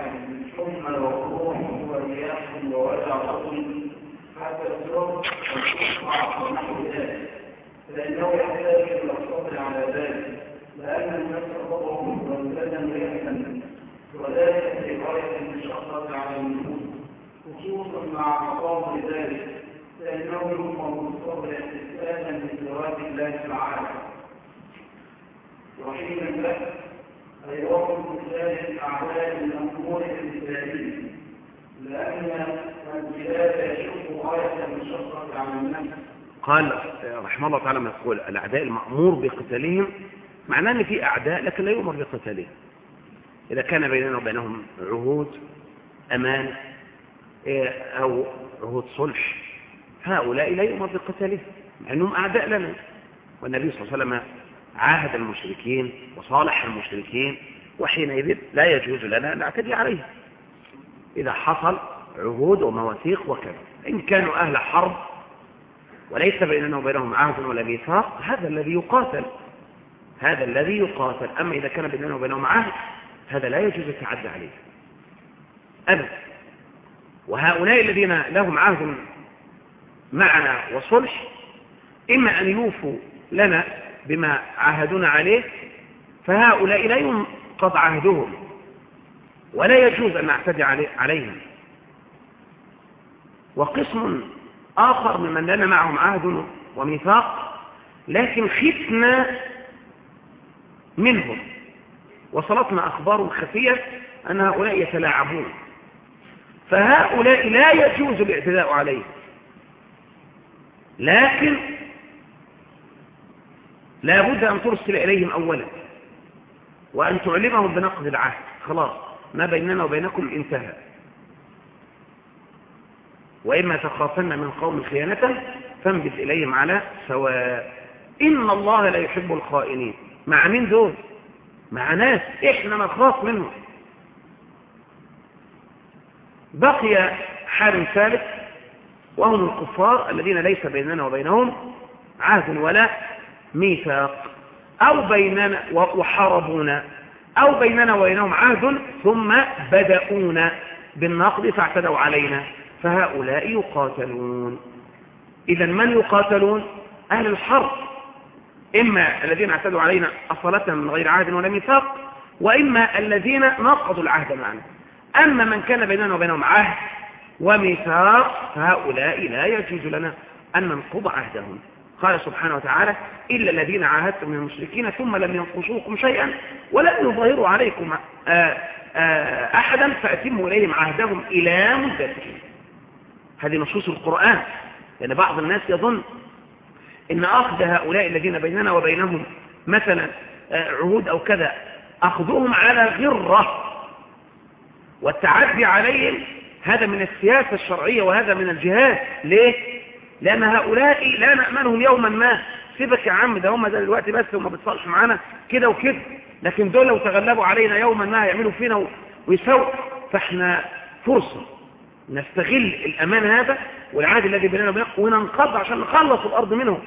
حمى وقروح ورياح ووجع حتى الزوج والصفع ونحو ذلك فإنه يحتاج إلى الصبر على ذلك لأن النفس ضبط والبدن يحزن وذلك في غاية المشقة على النفوس. خصوصا مع مقام ذلك فإنه يؤمر بالصبر احتسابا لثواب الله تعالى. وحين له أي وقت مثال الأعداء الأمور الإسلامية لأن البلاد يشق غاية المشقة على النفس. قال رحمه الله تعالى ما يقول الأعداء المأمور بقتالهم معناه أن في أعداء لكن لا يؤمر بقتالهم. إذا كان بيننا وبينهم عهود أمان إيه، أو عهود صلح هؤلاء لا يؤمر بقتالهم مع أنهم أعداء لنا. والنبي صلى الله عليه وسلم عاهد المشركين وصالح المشركين وحينئذ لا يجوز لنا أن نعتدي عليهم. إذا حصل عهود ومواثيق وكذا إن كانوا أهل حرب وليس بيننا وبينهم عهد ولا ميثاق. هذا الذي يقاتل هذا الذي يقاتل. أما إذا كان بيننا وبينهم عهد هذا لا يجوز التعدى عليه. أبدا. وهؤلاء الذين لهم عهد معنا وصلح إما أن يوفوا لنا بما عاهدونا عليه فهؤلاء لا ينقض عهدهم ولا يجوز أن نعتدي عليهم. وقسم آخر ممن لنا معهم عهد وميثاق لكن خفنا منهم. وصلتنا أخبار خفية أن هؤلاء يتلاعبون. فهؤلاء لا يجوز الاعتداء عليهم. لكن لا بد أن ترسل إليهم أولا وأن تعلمهم بنقض العهد. خلاص ما بيننا وبينكم انتهى. وإما تخافن من قوم خيانة فانبذ إليهم على سواء. إن الله لا يحب الخائنين. مع مين دول؟ مع ناس إحنا نخاف منهم. بقي حال ثالث وهم الكفار الذين ليس بيننا وبينهم عهد ولا ميثاق. أو بيننا وحاربونا. أو بيننا وبينهم عهد ثم بدأونا بالنقد فاعتدوا علينا. فهؤلاء يقاتلون. إذا من يقاتلون؟ أهل الحرب. إما الذين اعتدوا علينا أصلة من غير عهد ولا ميثاق وإما الذين نقضوا العهد معنا. أما من كان بيننا وبينهم عهد وميثاق فهؤلاء لا يجوز لنا أن ننقض عهدهم. قال سبحانه وتعالى إلا الذين عاهدتم من المشركين ثم لم ينقصوكم شيئا ولم يظهروا عليكم آآ آآ أحدا فأتموا إليهم عهدهم إلى مدتهم هذه نصوص القرآن. لأن بعض الناس يظن إن أخذ هؤلاء الذين بيننا وبينهم مثلا عهود أو كذا أخذهم على غرة. والتعدي عليهم هذا من السياسة الشرعية وهذا من الجهاد. ليه؟ لأن هؤلاء لا نأمنهم يوما ما. سيبك يا عم ده هم ده دلوقتي بس هم بتصالح معانا. كده وكده. لكن دول لو تغلبوا علينا يوما ما هيعملوا فينا ويسووا فإحنا فرصة. نستغل الأمان هذا والعهد الذي بيننا وبينهم وننقض عشان نخلص الأرض منهم.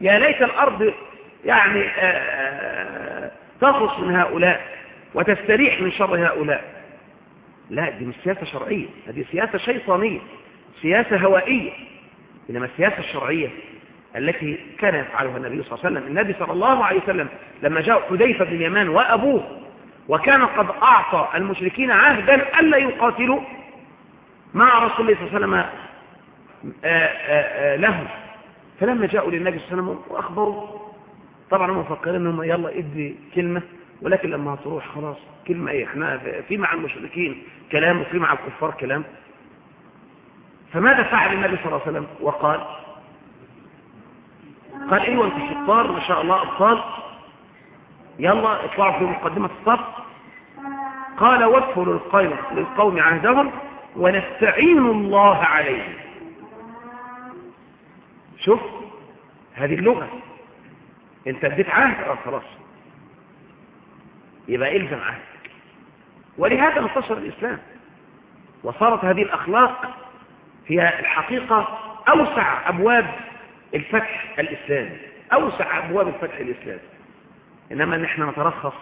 يا ليت الأرض يعني تخلص من هؤلاء وتستريح من شر هؤلاء. لا دي مش سياسة شرعية هذه سياسة شيطانية سياسة هوائية. إنما السياسة الشرعية التي كان يفعلها النبي صلى الله عليه وسلم النبي صلى الله عليه وسلم لما جاء حذيفة بن اليمان وأبوه وكان قد أعطى المشركين عهدا ألا يقاتلوا مع رسول الله صلى الله عليه وسلم لهم. فلما جاءوا للنبي صلى الله عليه وسلم وأخبروا طبعا هم مفكرين إنهم يلا ادي كلمة ولكن لما هتروح خلاص كلمة إيه إحنا في مع المشركين كلام وفي مع الكفار كلام. فماذا فعل النبي صلى الله عليه وسلم؟ وقال قال أيوه أنتوا شطار ما شاء الله أبطال. يلا اطلعوا في مقدمة الصف. قال وفوا للقوم عهدهم. ونستعين الله عليهم شوف هذه اللغة. انت اديت عهد خلاص. يبقى إلزم عهدك. ولهذا انتصر الإسلام. وصارت هذه الأخلاق هي الحقيقة أوسع أبواب الفتح الإسلامي. أوسع أبواب الفتح الإسلامي. إنما نحن نترخص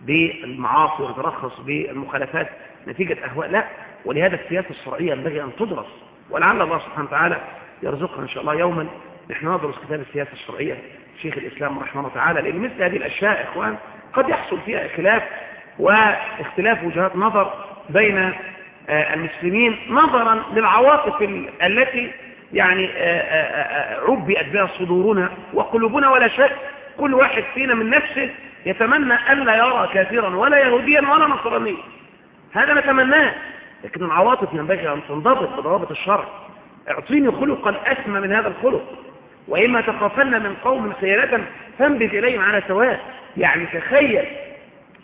بالمعاصي ونترخص بالمخالفات نتيجة أهواء. لا. ولهذا السياسة الشرعية ينبغي أن تدرس ولعل الله سبحانه وتعالى يرزقنا إن شاء الله يوما نحن ندرس كتاب السياسة الشرعية شيخ الإسلام رحمه الله تعالى لأن مثل هذه الأشياء إخوان قد يحصل فيها خلاف واختلاف وجهات نظر بين المسلمين نظرا للعواطف التي يعني عبئت بها صدورنا وقلوبنا ولا شك كل واحد فينا من نفسه يتمنى ألا يرى كافرا ولا يهوديا ولا نصرانيا. هذا نتمناه. لكن العواطف ينبغي أن تنضبط بضوابط الشرع. اعطيني خلقا أسمى من هذا الخلق. وإما تخافن من قوم خيانة فانبت إليهم على سواء. يعني تخيل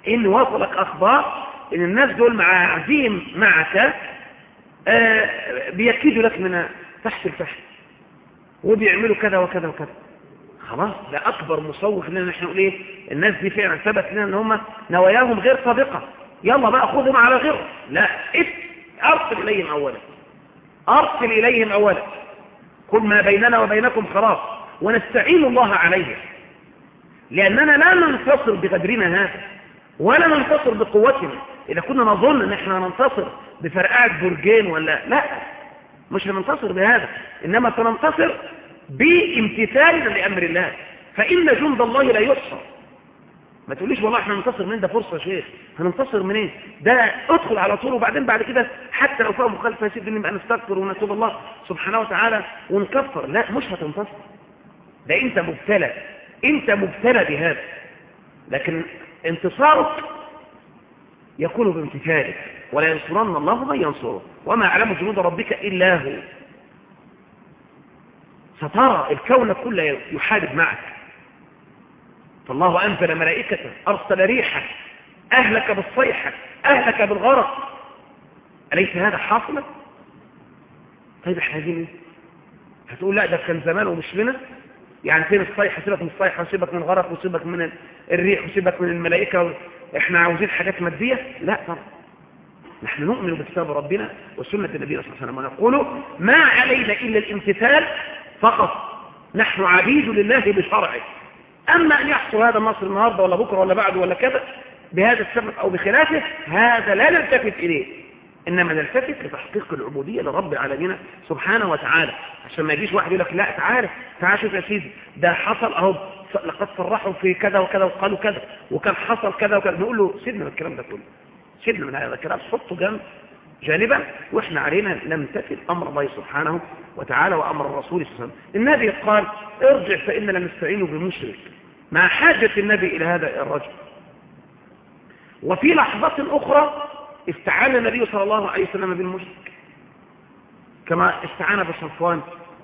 إن وصلك أخبار إن الناس دول مع عزيم معك آه بيكيدوا لك من تحت الفحم وبيعملوا كذا وكذا وكذا. خلاص ده أكبر مصوف لنا. نحن نقول إيه؟ الناس دي فعلا ثبت لنا إن هم نواياهم غير صادقة يلا بقى خذهم على غير لا أرسل إليهم أولا. أرسل إليهم أولا. كل ما بيننا وبينكم خلاص. ونستعين الله عليه. لأننا لا ننتصر بقدرنا هذا. ولا ننتصر بقوتنا. إذا كنا نظن أن إحنا ننتصر بفرقعة برجين ولا لا. مش ننتصر بهذا. إنما سننتصر بامتثالنا لأمر الله. فإن جند الله لا يحصى. ما تقوليش والله إحنا ننتصر منين؟ ده فرصة يا شيخ. هننتصر منين؟ ده ادخل على طول وبعدين بعد كده حتى لو فيها مخالفة يا سيدي نبقى نستغفر ونتوب الله سبحانه وتعالى ونكفر. لا مش هتنتصر. ده انت مبتلى. انت مبتلى بهذا. لكن انتصارك يكون بامتثالك. ولا ينصرن الله من ينصره. وما يعلم جنود ربك إلا هو. سترى الكون كله يحارب معك. فالله أنزل ملائكته أرسل ريحا أهلك بالصيحة أهلك بالغرق. أليس هذا حاصلا؟ طيب إحنا إيه؟ هتقول لا ده كان زمان ومش لنا؟ يعني فين الصيحة؟ سيبك من الصيحة وسيبك من الغرق وسيبك من الريح وسيبك من الملائكة إحنا عاوزين حاجات مادية؟ لا طبعا. نحن نؤمن بكتاب ربنا وسنة النبي صلى الله عليه وسلم ونقول ما علينا إلا الامتثال فقط. نحن عبيد لله بشرعه. أما أن يحصل هذا النصر النهاردة ولا بكرة ولا بعده ولا كذا بهذا السبب أو بخلافه هذا لا نلتفت إليه. إنما نلتفت لتحقيق العبودية لرب العالمين سبحانه وتعالى. عشان ما يجيش واحد يقول لك لا تعالى تعالى شوف يا سيدي ده حصل أهو. لقد صرحوا في كذا وكذا وقالوا كذا. وكان حصل كذا وكذا. نقول له سيدنا الكلام ده كله. سيبنا من هذا الكلام. حطه جنب جانبا. وإحنا علينا نمتثل أمر الله سبحانه وتعالى وأمر الرسول صلى الله عليه وسلم. النبي قال ارجع فإننا نستعين بمشرك. مع حاجة النبي إلى هذا الرجل. وفي لحظة أخرى استعان النبي صلى الله عليه وسلم بالمشرك كما استعان بصفوان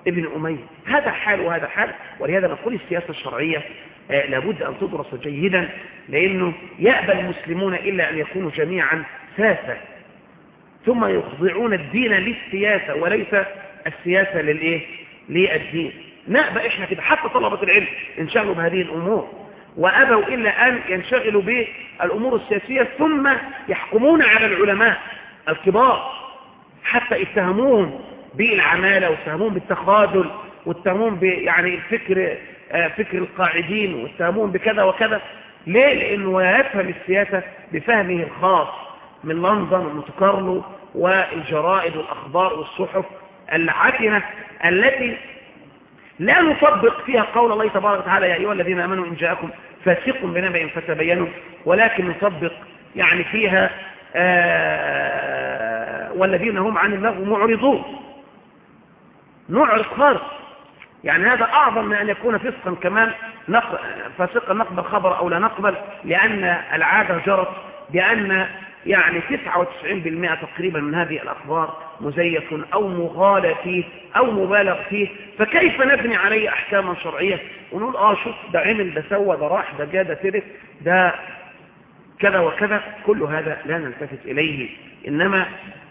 ابن أمية. هذا حال وهذا حال ولهذا نقول السياسة الشرعية آه، لابد أن تدرس جيدا لأنه يأبى المسلمون إلا أن يكونوا جميعا ساسة. ثم يخضعون الدين للسياسة وليس السياسة للإيه؟ للدين. نأبى إحنا كده حتى طلبة العلم انشغلوا بهذه الأمور وأبوا إلا أن ينشغلوا بالأمور السياسية ثم يحكمون على العلماء الكبار حتى اتهموهم بالعمالة واتهموهم بالتخاذل واتهموهم يعني الفكر آه، فكر القاعدين واتهموهم بكذا وكذا ليه؟ لأنه يفهم السياسة بفهمه الخاص من لندن ومونت كارلو والجرائد والأخبار والصحف العتنة التي لا نطبق فيها قول الله تبارك وتعالى يا أيها الذين آمنوا إن جاءكم فاسق بنبأ فتبينوا ولكن نطبق يعني فيها آه والذين هم عن اللغو معرضون. نعرض خالص يعني هذا أعظم من أن يكون فسقا كمان فاسقا نقبل خبر أو لا نقبل لأن العادة جرت بأن يعني 99% تقريبا من هذه الأخبار مزيف أو مغالى فيه أو مبالغ فيه. فكيف نبني عليه أحكاما شرعية؟ ونقول آه شوف ده عمل ده سوى ده راح ده جاء ده ده كذا وكذا. كل هذا لا نلتفت إليه. إنما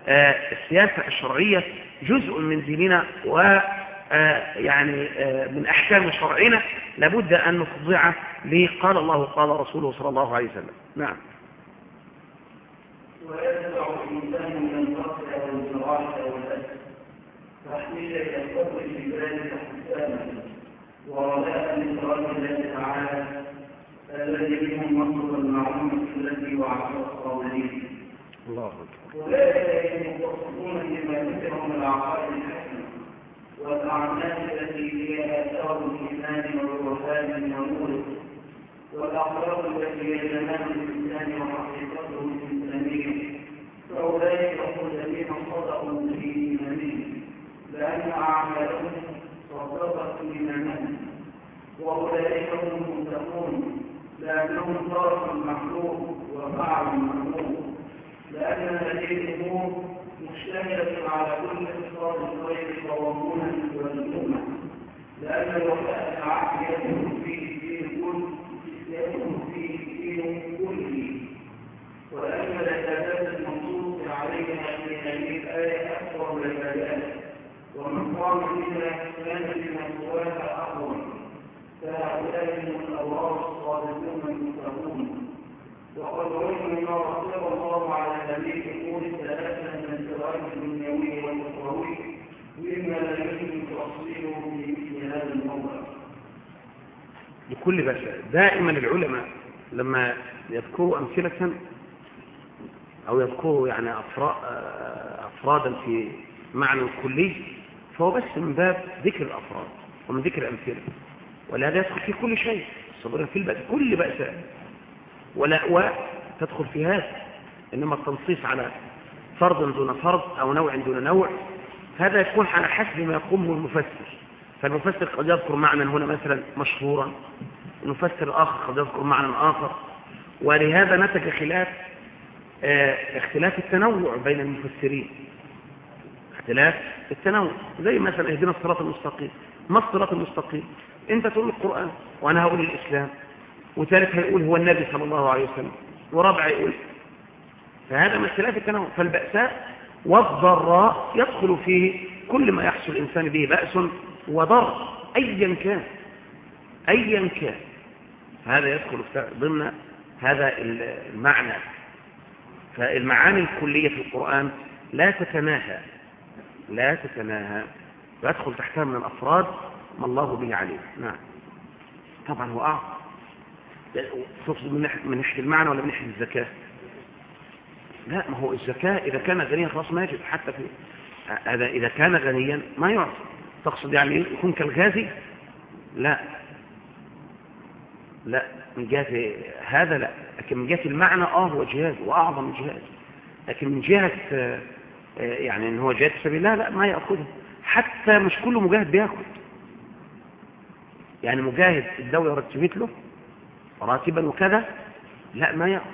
آه السياسة الشرعية جزء من ديننا و آه يعني آه من أحكام شرعنا لابد أن نخضعه لقال الله قال رسوله صلى الله عليه وسلم. نعم. ويدفع الإنسان من الفقر والزراعة والأسر تحميلا ينقض في ذلك حسانا ورجاء لإخراج الله تعالى الذي منهم مصر المعلومة التي وعد الصابرين الله. أكبر أولئك المتصفون بما ذكر من العقائد الحسنة والأعمال التي هي آثار الإيمان والوفاء ونوره والأخلاق التي هي جمال الإنسان وحقيقته الإنسانية فأولئك هم الذين صدقوا في إيمانهم لأن أعمالهم صدقت إيمانهم. وأولئك هم المتقون. لأنهم تركوا المحلوب وفعلوا المحلوب لأن هذه الأمور مشتملة على كل خصال الخير قوامنا والأمة لأن الوفاء العقل يكون فيه الدين كله يكون فيه الدين كله. ولأن العبادات المنصوص عليها في هذه الآية أكثر العبادات قام بها كان بمسواها أقوى هم الأبرار الصادقون المتقون وقد علم ما رتب الله على هذه الأمور ثلاثة من الزواج الدنيوي والاخروي مما لا يمكن تفصيله في مثل هذا الموضع بكل بشر. دائما العلماء لما يذكروا أمثلة أو يذكروا يعني أفرادا في معنى كلي فهو بس من باب ذكر الأفراد ومن ذكر الأمثلة. ولهذا يدخل في كل شيء. الصبر في البأس كل بأس. ولا وتدخل في هذا. إنما التنصيص على فرض دون فرض أو نوع دون نوع. هذا يكون على حسب ما يقومه المفسر. فالمفسر قد يذكر معنى هنا مثلا مشهورا. المفسر الآخر قد يذكر معنى آخر. ولهذا نتج خلاف آه اختلاف التنوع بين المفسرين. اختلاف التنوع زي مثلا اهدنا الصراط المستقيم. ما الصراط المستقيم؟ انت تقول القرآن وأنا هقول الإسلام. وثالث هيقول هو النبي صلى الله عليه وسلم. ورابع يقول فهذا من اختلاف التنوع فالبأساء والضراء يدخل فيه كل ما يحصل الإنسان به بأس وضر أيا كان. أيا كان. هذا يدخل ضمن هذا المعنى. فالمعاني الكلية في القرآن لا تتناهى. لا تتناهى ويدخل تحتها من الأفراد ما الله به عليه نعم. طبعا هو أعظم. تقصد من ناحية المعنى ولا من ناحية الزكاة؟ لا ما هو الزكاة إذا كان غنيا خلاص ما يجب. حتى في هذا إذا كان غنيا ما يعطي. تقصد يعني يكون كالغازي؟ لا. لا. من جهة هذا لا. لكن من جهة المعنى آه هو جهاد وأعظم جهاد لكن من جهة آه، آه، يعني إن هو جهاد في سبيل الله لا ما ياخذها حتى مش كل مجاهد بياخد يعني مجاهد الدولة رتبت له راتبا وكذا لا ما يأخذ.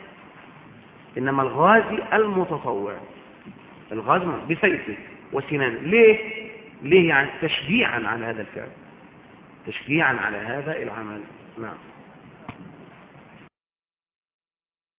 إنما الغازي المتطوع. الغازي بسيفه وسنانه. ليه؟ ليه يعني تشجيعا على هذا الفعل. تشجيعا على هذا العمل. نعم.